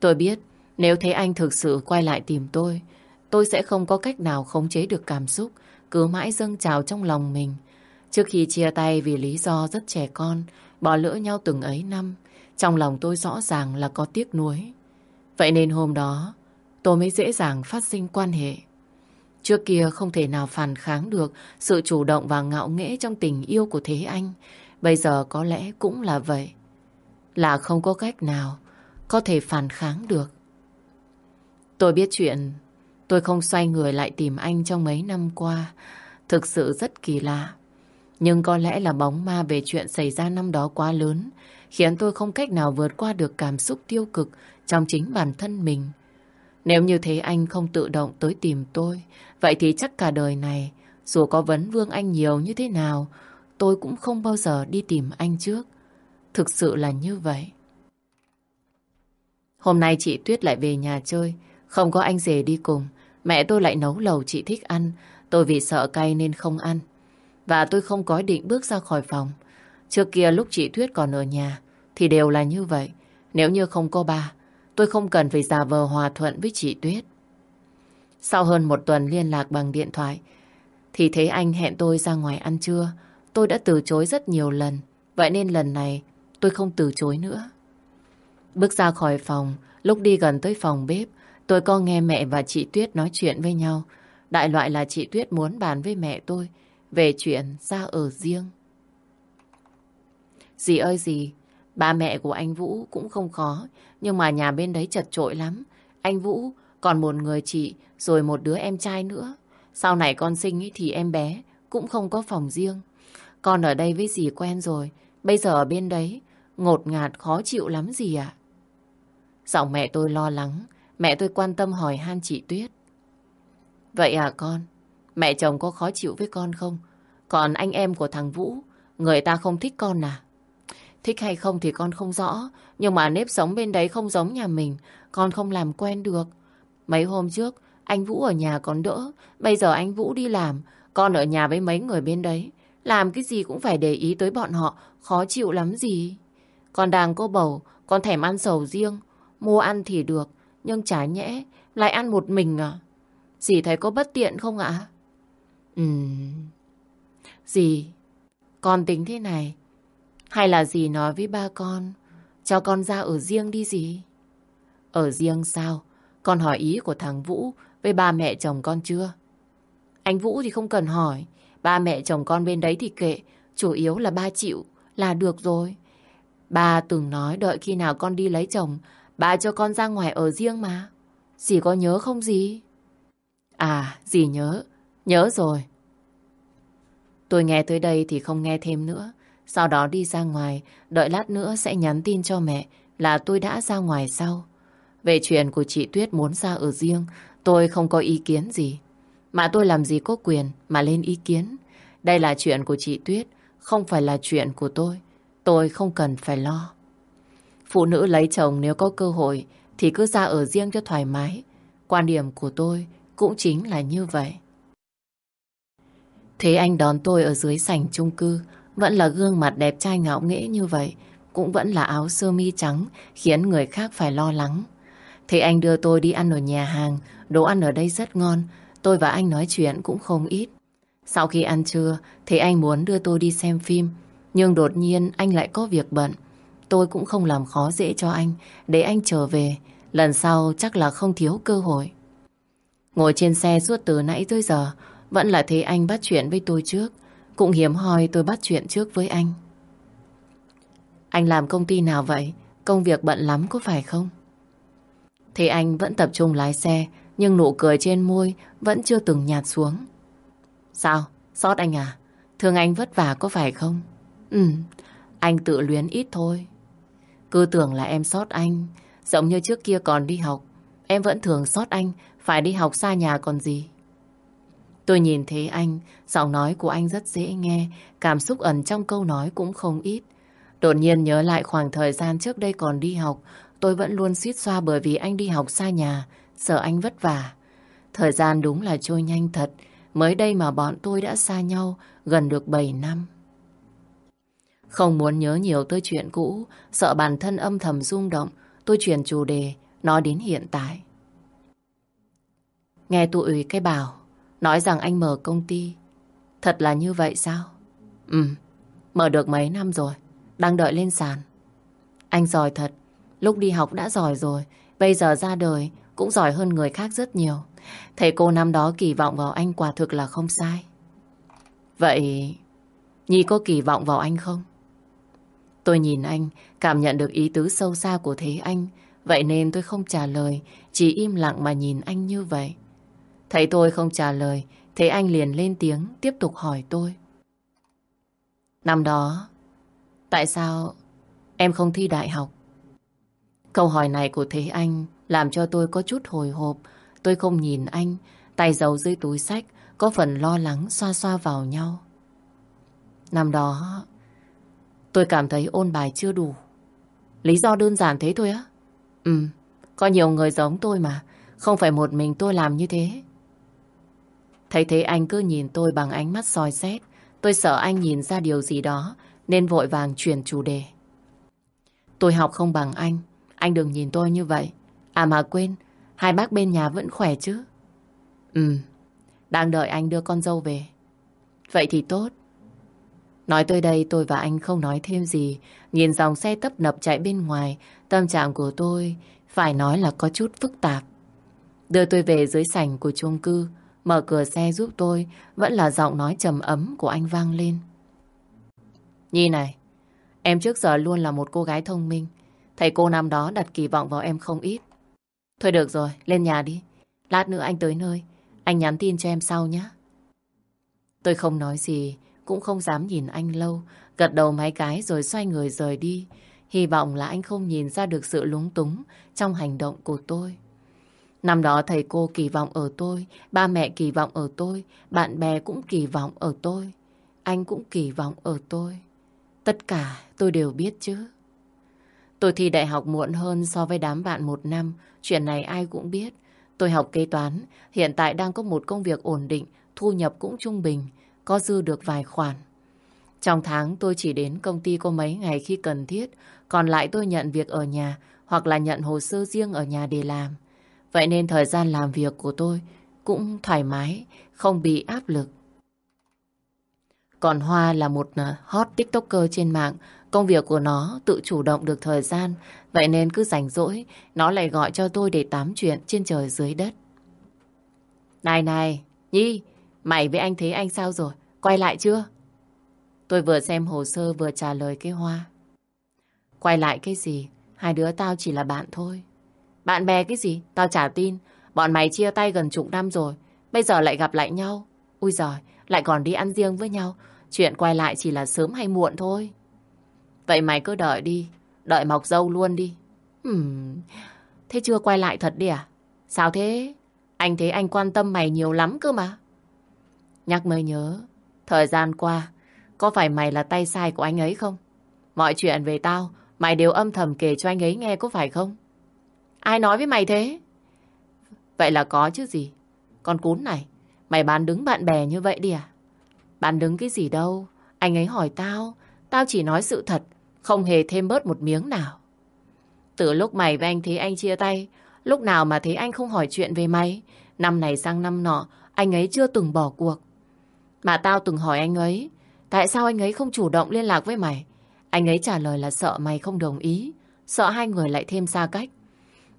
Tôi biết nếu thấy anh thực sự quay lại tìm tôi, tôi sẽ không có cách nào khống chế được cảm xúc, cứ mãi dâng trào trong lòng mình. Trước khi chia tay vì lý do rất trẻ con, bỏ lỡ nhau từng ấy năm, trong lòng tôi rõ ràng là có tiếc nuối. Vậy nên hôm đó, tôi mới dễ dàng phát sinh quan hệ. Trước kia không thể nào phản kháng được sự chủ động và ngạo nghễ trong tình yêu của Thế Anh. Bây giờ có lẽ cũng là vậy. Là không có cách nào có thể phản kháng được. Tôi biết chuyện tôi không xoay người lại tìm anh trong mấy năm qua. Thực sự rất kỳ lạ. Nhưng có lẽ là bóng ma về chuyện xảy ra năm đó quá lớn, khiến tôi không cách nào vượt qua được cảm xúc tiêu cực trong chính bản thân mình. Nếu như thế anh không tự động tới tìm tôi, vậy thì chắc cả đời này, dù có vấn vương anh nhiều như thế nào, tôi cũng không bao giờ đi tìm anh trước. Thực sự là như vậy. Hôm nay chị Tuyết lại về nhà chơi, không có anh rể đi cùng. Mẹ tôi lại nấu lầu chị thích ăn, tôi vì sợ cay nên không ăn. Và tôi không có định bước ra khỏi phòng. Trước kia lúc chị Tuyết còn ở nhà, thì đều là như vậy. Nếu như không có bà Tôi không cần phải giả vờ hòa thuận với chị Tuyết. Sau hơn một tuần liên lạc bằng điện thoại, thì thấy anh hẹn tôi ra ngoài ăn trưa. Tôi đã từ chối rất nhiều lần, vậy nên lần này tôi không từ chối nữa. Bước ra khỏi phòng, lúc đi gần tới phòng bếp, tôi có nghe mẹ và chị Tuyết nói chuyện với nhau. Đại loại là chị Tuyết muốn bàn với mẹ tôi về chuyện ra ở riêng. Dì ơi dì, ba mẹ của anh Vũ cũng không khó, nhưng mà nhà bên đấy chật trội lắm. Anh Vũ còn một người chị, rồi một đứa em trai nữa. Sau này con sinh ý thì em bé cũng không có phòng riêng. Con ở đây với dì quen rồi, bây giờ ở bên đấy, ngột ngạt khó chịu lắm gì ạ? Giọng mẹ tôi lo lắng, mẹ tôi quan tâm hỏi han chị Tuyết. Vậy à con, mẹ chồng có khó chịu với con không? Còn anh em của thằng Vũ, người ta không thích con à? Thích hay không thì con không rõ, nhưng mà nếp sống bên đấy không giống nhà mình, con không làm quen được. Mấy hôm trước, anh Vũ ở nhà còn đỡ, bây giờ anh Vũ đi làm, con ở nhà với mấy người bên đấy. Làm cái gì cũng phải để ý tới bọn họ, khó chịu lắm gì. Con đang cô bầu, con thèm ăn sầu riêng, mua ăn thì được, nhưng chả nhẽ, lại ăn một mình à? Dì thấy có bất tiện không ạ? Ừm... Dì, con tính thế này, hay là dì nói với ba con, cho con ra ở riêng đi dì? Ở riêng sao? Con hỏi ý của thằng Vũ với ba mẹ chồng con chưa? Anh Vũ thì không cần hỏi. Ba mẹ chồng con bên đấy thì kệ. Chủ yếu là ba chịu là được rồi. Ba từng nói đợi khi nào con đi lấy chồng, ba cho con ra ngoài ở riêng mà. Dì có nhớ không dì? À, dì nhớ. Nhớ rồi. Tôi nghe tới đây thì không nghe thêm nữa. Sau đó đi ra ngoài, đợi lát nữa sẽ nhắn tin cho mẹ là tôi đã ra ngoài sau. Về chuyện của chị Tuyết muốn ra ở riêng, tôi không có ý kiến gì. Mà tôi làm gì có quyền mà lên ý kiến. Đây là chuyện của chị Tuyết, không phải là chuyện của tôi. Tôi không cần phải lo. Phụ nữ lấy chồng nếu có cơ hội thì cứ ra ở riêng cho thoải mái. Quan điểm của tôi cũng chính là như vậy. Thế anh đón tôi ở dưới sảnh chung cư, vẫn là gương mặt đẹp trai ngạo nghễ như vậy, cũng vẫn là áo sơ mi trắng khiến người khác phải lo lắng. Thế anh đưa tôi đi ăn ở nhà hàng, đồ ăn ở đây rất ngon, tôi và anh nói chuyện cũng không ít. Sau khi ăn trưa, thì anh muốn đưa tôi đi xem phim, nhưng đột nhiên anh lại có việc bận. Tôi cũng không làm khó dễ cho anh, để anh trở về, lần sau chắc là không thiếu cơ hội. Ngồi trên xe suốt từ nãy tới giờ, vẫn là thấy anh bắt chuyện với tôi trước, cũng hiếm hoi tôi bắt chuyện trước với anh. Anh làm công ty nào vậy? Công việc bận lắm có phải không? Thì anh vẫn tập trung lái xe, nhưng nụ cười trên môi vẫn chưa từng nhạt xuống. Sao? Sót anh à? Thương anh vất vả có phải không? Ừ, anh tự luyến ít thôi. Cứ tưởng là em sót anh, giống như trước kia còn đi học. Em vẫn thường sót anh, phải đi học xa nhà còn gì. Tôi nhìn thấy anh, giọng nói của anh rất dễ nghe, cảm xúc ẩn trong câu nói cũng không ít. Đột nhiên nhớ lại khoảng thời gian trước đây còn đi học, tôi vẫn luôn suýt xoa bởi vì anh đi học xa nhà, sợ anh vất vả. Thời gian đúng là trôi nhanh thật, mới đây mà bọn tôi đã xa nhau gần được 7 năm. Không muốn nhớ nhiều tới chuyện cũ, sợ bản thân âm thầm rung động, tôi chuyển chủ đề, nói đến hiện tại. Nghe tụi cái bảo, nói rằng anh mở công ty. Thật là như vậy sao? Ừ, mở được mấy năm rồi, đang đợi lên sàn. Anh giỏi thật, lúc đi học đã giỏi rồi, bây giờ ra đời cũng giỏi hơn người khác rất nhiều. Thầy cô năm đó kỳ vọng vào anh quả thực là không sai. Vậy Nhi có kỳ vọng vào anh không? Tôi nhìn anh, cảm nhận được ý tứ sâu xa của thế anh. Vậy nên tôi không trả lời, chỉ im lặng mà nhìn anh như vậy. Thấy tôi không trả lời, thế anh liền lên tiếng, tiếp tục hỏi tôi. Năm đó, tại sao em không thi đại học? Câu hỏi này của Thế Anh làm cho tôi có chút hồi hộp. Tôi không nhìn anh, tay giấu dưới túi sách, có phần lo lắng xoa xoa vào nhau. Năm đó, tôi cảm thấy ôn bài chưa đủ. Lý do đơn giản thế thôi á. Ừ, có nhiều người giống tôi mà, không phải một mình tôi làm như thế. Thấy thế anh cứ nhìn tôi bằng ánh mắt soi xét. Tôi sợ anh nhìn ra điều gì đó, nên vội vàng chuyển chủ đề. Tôi học không bằng anh, anh đừng nhìn tôi như vậy. À mà quên, hai bác bên nhà vẫn khỏe chứ? Ừ, đang đợi anh đưa con dâu về. Vậy thì tốt. Nói tới đây tôi và anh không nói thêm gì. Nhìn dòng xe tấp nập chạy bên ngoài, Tâm trạng của tôi phải nói là có chút phức tạp. Đưa tôi về dưới sảnh của chung cư, mở cửa xe giúp tôi, vẫn là giọng nói trầm ấm của anh vang lên. Nhi này, em trước giờ luôn là một cô gái thông minh. Thầy cô năm đó đặt kỳ vọng vào em không ít. Thôi được rồi, lên nhà đi. Lát nữa anh tới nơi, anh nhắn tin cho em sau nhé. Tôi không nói gì, cũng không dám nhìn anh lâu, gật đầu mấy cái rồi xoay người rời đi. Hy vọng là anh không nhìn ra được sự lúng túng trong hành động của tôi. Năm đó thầy cô kỳ vọng ở tôi, ba mẹ kỳ vọng ở tôi, bạn bè cũng kỳ vọng ở tôi, anh cũng kỳ vọng ở tôi. Tất cả tôi đều biết chứ. Tôi thi đại học muộn hơn so với đám bạn một năm, chuyện này ai cũng biết. Tôi học kế toán, hiện tại đang có một công việc ổn định, thu nhập cũng trung bình, có dư được vài khoản. Trong tháng tôi chỉ đến công ty có mấy ngày khi cần thiết, còn lại tôi nhận việc ở nhà hoặc là nhận hồ sơ riêng ở nhà để làm. Vậy nên thời gian làm việc của tôi cũng thoải mái, không bị áp lực. Còn Hoa là một ờ, hot tiktoker trên mạng, công việc của nó tự chủ động được thời gian, vậy nên cứ rảnh rỗi, nó lại gọi cho tôi để tám chuyện trên trời dưới đất. Này này, Nhi, mày với anh Thế Anh sao rồi? Quay lại chưa? Tôi vừa xem hồ sơ vừa trả lời cái Hoa. Quay lại cái gì? Hai đứa tao chỉ là bạn thôi. Bạn bè cái gì? Tao trả tin. Bọn mày chia tay gần chục năm rồi. Bây giờ lại gặp lại nhau. Ui giời, lại còn đi ăn riêng với nhau. Chuyện quay lại chỉ là sớm hay muộn thôi. Vậy mày cứ đợi đi. Đợi mọc dâu luôn đi. Hmm, thế chưa quay lại thật đi à? Sao thế? Anh thấy anh quan tâm mày nhiều lắm cơ mà. Nhắc mới nhớ, thời gian qua, có phải mày là tay sai của anh ấy không? Mọi chuyện về tao, mày đều âm thầm kể cho anh ấy nghe có phải không? Ai nói với mày thế? Vậy là có chứ gì. Con cún này, mày bán đứng bạn bè như vậy đi à? Bán đứng cái gì đâu. Anh ấy hỏi tao, tao chỉ nói sự thật, không hề thêm bớt một miếng nào. Từ lúc mày với anh thấy anh chia tay, lúc nào mà thấy anh không hỏi chuyện về mày, năm này sang năm nọ, anh ấy chưa từng bỏ cuộc. Mà tao từng hỏi anh ấy, tại sao anh ấy không chủ động liên lạc với mày? Anh ấy trả lời là sợ mày không đồng ý, sợ hai người lại thêm xa cách.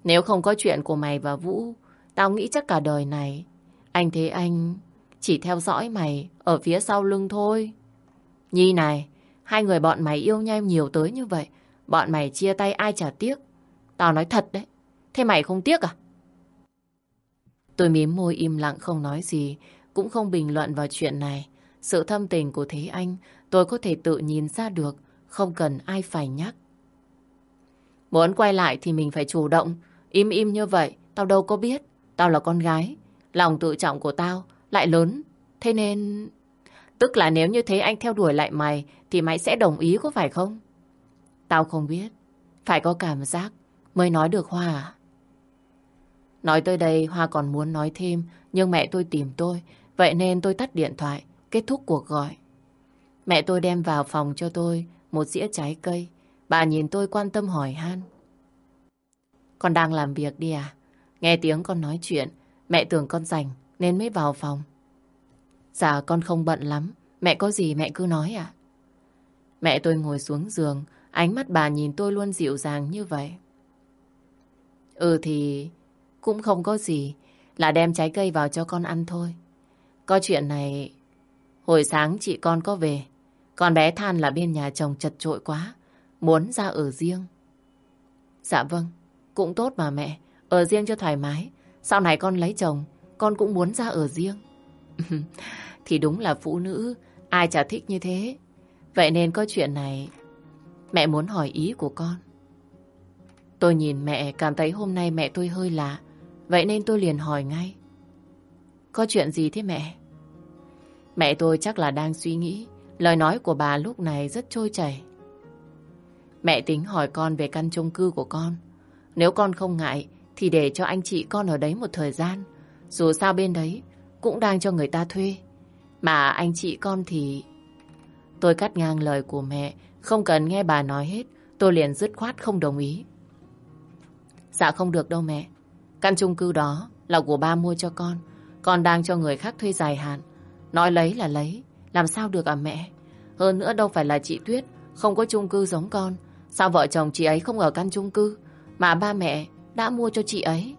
Nếu không có chuyện của mày và Vũ, tao nghĩ chắc cả đời này, anh thế anh chỉ theo dõi mày ở phía sau lưng thôi. Nhi này, hai người bọn mày yêu nhau nhiều tới như vậy, bọn mày chia tay ai chả tiếc. Tao nói thật đấy, thế mày không tiếc à? Tôi mím môi im lặng không nói gì, cũng không bình luận vào chuyện này. Sự thâm tình của Thế Anh tôi có thể tự nhìn ra được, không cần ai phải nhắc. Muốn quay lại thì mình phải chủ động, Im im như vậy, tao đâu có biết. Tao là con gái. Lòng tự trọng của tao lại lớn. Thế nên... Tức là nếu như thế anh theo đuổi lại mày thì mày sẽ đồng ý có phải không? Tao không biết. Phải có cảm giác mới nói được Hoa à? Nói tới đây Hoa còn muốn nói thêm nhưng mẹ tôi tìm tôi. Vậy nên tôi tắt điện thoại, kết thúc cuộc gọi. Mẹ tôi đem vào phòng cho tôi một dĩa trái cây. Bà nhìn tôi quan tâm hỏi han. Con đang làm việc đi à? Nghe tiếng con nói chuyện, mẹ tưởng con rảnh nên mới vào phòng. Dạ con không bận lắm, mẹ có gì mẹ cứ nói à? Mẹ tôi ngồi xuống giường, ánh mắt bà nhìn tôi luôn dịu dàng như vậy. Ừ thì cũng không có gì, là đem trái cây vào cho con ăn thôi. Có chuyện này, hồi sáng chị con có về, con bé than là bên nhà chồng chật trội quá, muốn ra ở riêng. Dạ vâng, cũng tốt mà mẹ, ở riêng cho thoải mái. Sau này con lấy chồng, con cũng muốn ra ở riêng. thì đúng là phụ nữ, ai chả thích như thế. Vậy nên có chuyện này, mẹ muốn hỏi ý của con. Tôi nhìn mẹ cảm thấy hôm nay mẹ tôi hơi lạ, vậy nên tôi liền hỏi ngay. Có chuyện gì thế mẹ? Mẹ tôi chắc là đang suy nghĩ, lời nói của bà lúc này rất trôi chảy. Mẹ tính hỏi con về căn chung cư của con. Nếu con không ngại thì để cho anh chị con ở đấy một thời gian. Dù sao bên đấy cũng đang cho người ta thuê. Mà anh chị con thì... Tôi cắt ngang lời của mẹ, không cần nghe bà nói hết, tôi liền dứt khoát không đồng ý. Dạ không được đâu mẹ. Căn chung cư đó là của ba mua cho con. Con đang cho người khác thuê dài hạn. Nói lấy là lấy, làm sao được à mẹ? Hơn nữa đâu phải là chị Tuyết, không có chung cư giống con. Sao vợ chồng chị ấy không ở căn chung cư mà ba mẹ đã mua cho chị ấy?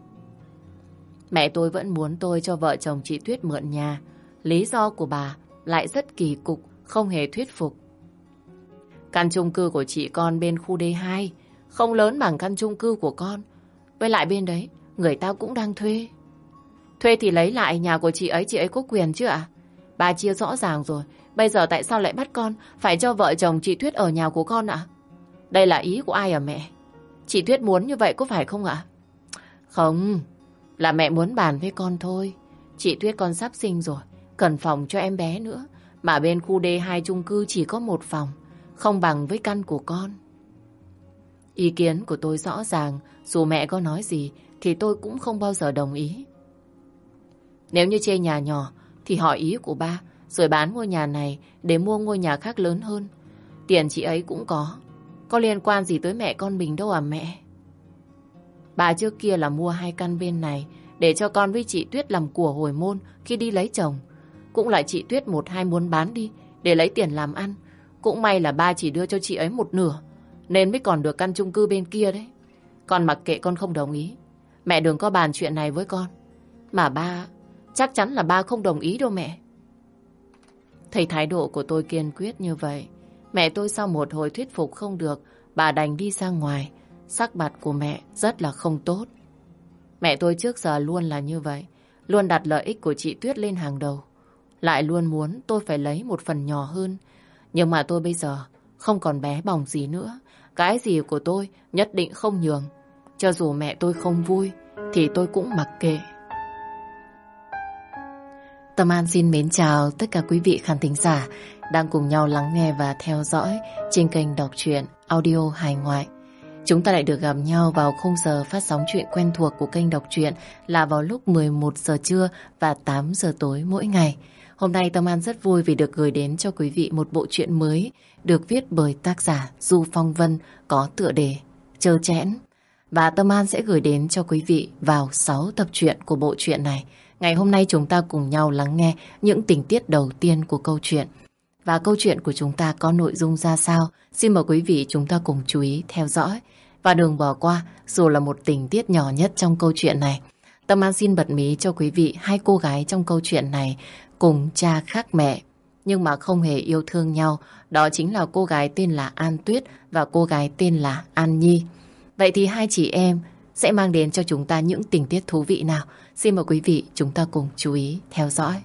Mẹ tôi vẫn muốn tôi cho vợ chồng chị Tuyết mượn nhà. Lý do của bà lại rất kỳ cục, không hề thuyết phục. Căn chung cư của chị con bên khu D2 không lớn bằng căn chung cư của con. Với lại bên đấy, người ta cũng đang thuê. Thuê thì lấy lại nhà của chị ấy, chị ấy có quyền chứ ạ? Bà chia rõ ràng rồi, bây giờ tại sao lại bắt con phải cho vợ chồng chị Tuyết ở nhà của con ạ? Đây là ý của ai à mẹ? Chị Tuyết muốn như vậy có phải không ạ? Không, là mẹ muốn bàn với con thôi. Chị Tuyết con sắp sinh rồi, cần phòng cho em bé nữa. Mà bên khu D2 chung cư chỉ có một phòng, không bằng với căn của con. Ý kiến của tôi rõ ràng, dù mẹ có nói gì thì tôi cũng không bao giờ đồng ý. Nếu như chê nhà nhỏ thì hỏi ý của ba, rồi bán ngôi nhà này để mua ngôi nhà khác lớn hơn. Tiền chị ấy cũng có. Có liên quan gì tới mẹ con mình đâu à mẹ? Bà trước kia là mua hai căn bên này để cho con với chị Tuyết làm của hồi môn khi đi lấy chồng. Cũng lại chị Tuyết một hai muốn bán đi để lấy tiền làm ăn. Cũng may là ba chỉ đưa cho chị ấy một nửa nên mới còn được căn chung cư bên kia đấy. Con mặc kệ con không đồng ý. Mẹ đừng có bàn chuyện này với con. Mà ba, chắc chắn là ba không đồng ý đâu mẹ. Thấy thái độ của tôi kiên quyết như vậy, mẹ tôi sau một hồi thuyết phục không được, bà đành đi ra ngoài. Sắc mặt của mẹ rất là không tốt. Mẹ tôi trước giờ luôn là như vậy, luôn đặt lợi ích của chị Tuyết lên hàng đầu. Lại luôn muốn tôi phải lấy một phần nhỏ hơn. Nhưng mà tôi bây giờ không còn bé bỏng gì nữa. Cái gì của tôi nhất định không nhường. Cho dù mẹ tôi không vui thì tôi cũng mặc kệ. Tâm An xin mến chào tất cả quý vị khán thính giả đang cùng nhau lắng nghe và theo dõi trên kênh đọc truyện audio hài ngoại. Chúng ta lại được gặp nhau vào khung giờ phát sóng chuyện quen thuộc của kênh đọc truyện là vào lúc 11 giờ trưa và 8 giờ tối mỗi ngày. Hôm nay Tâm An rất vui vì được gửi đến cho quý vị một bộ truyện mới được viết bởi tác giả Du Phong Vân có tựa đề Chơ Chẽn. Và Tâm An sẽ gửi đến cho quý vị vào 6 tập truyện của bộ truyện này. Ngày hôm nay chúng ta cùng nhau lắng nghe những tình tiết đầu tiên của câu chuyện. Và câu chuyện của chúng ta có nội dung ra sao? Xin mời quý vị chúng ta cùng chú ý theo dõi. Và đừng bỏ qua, dù là một tình tiết nhỏ nhất trong câu chuyện này. Tâm An xin bật mí cho quý vị hai cô gái trong câu chuyện này cùng cha khác mẹ, nhưng mà không hề yêu thương nhau. Đó chính là cô gái tên là An Tuyết và cô gái tên là An Nhi. Vậy thì hai chị em sẽ mang đến cho chúng ta những tình tiết thú vị nào? Xin mời quý vị chúng ta cùng chú ý theo dõi.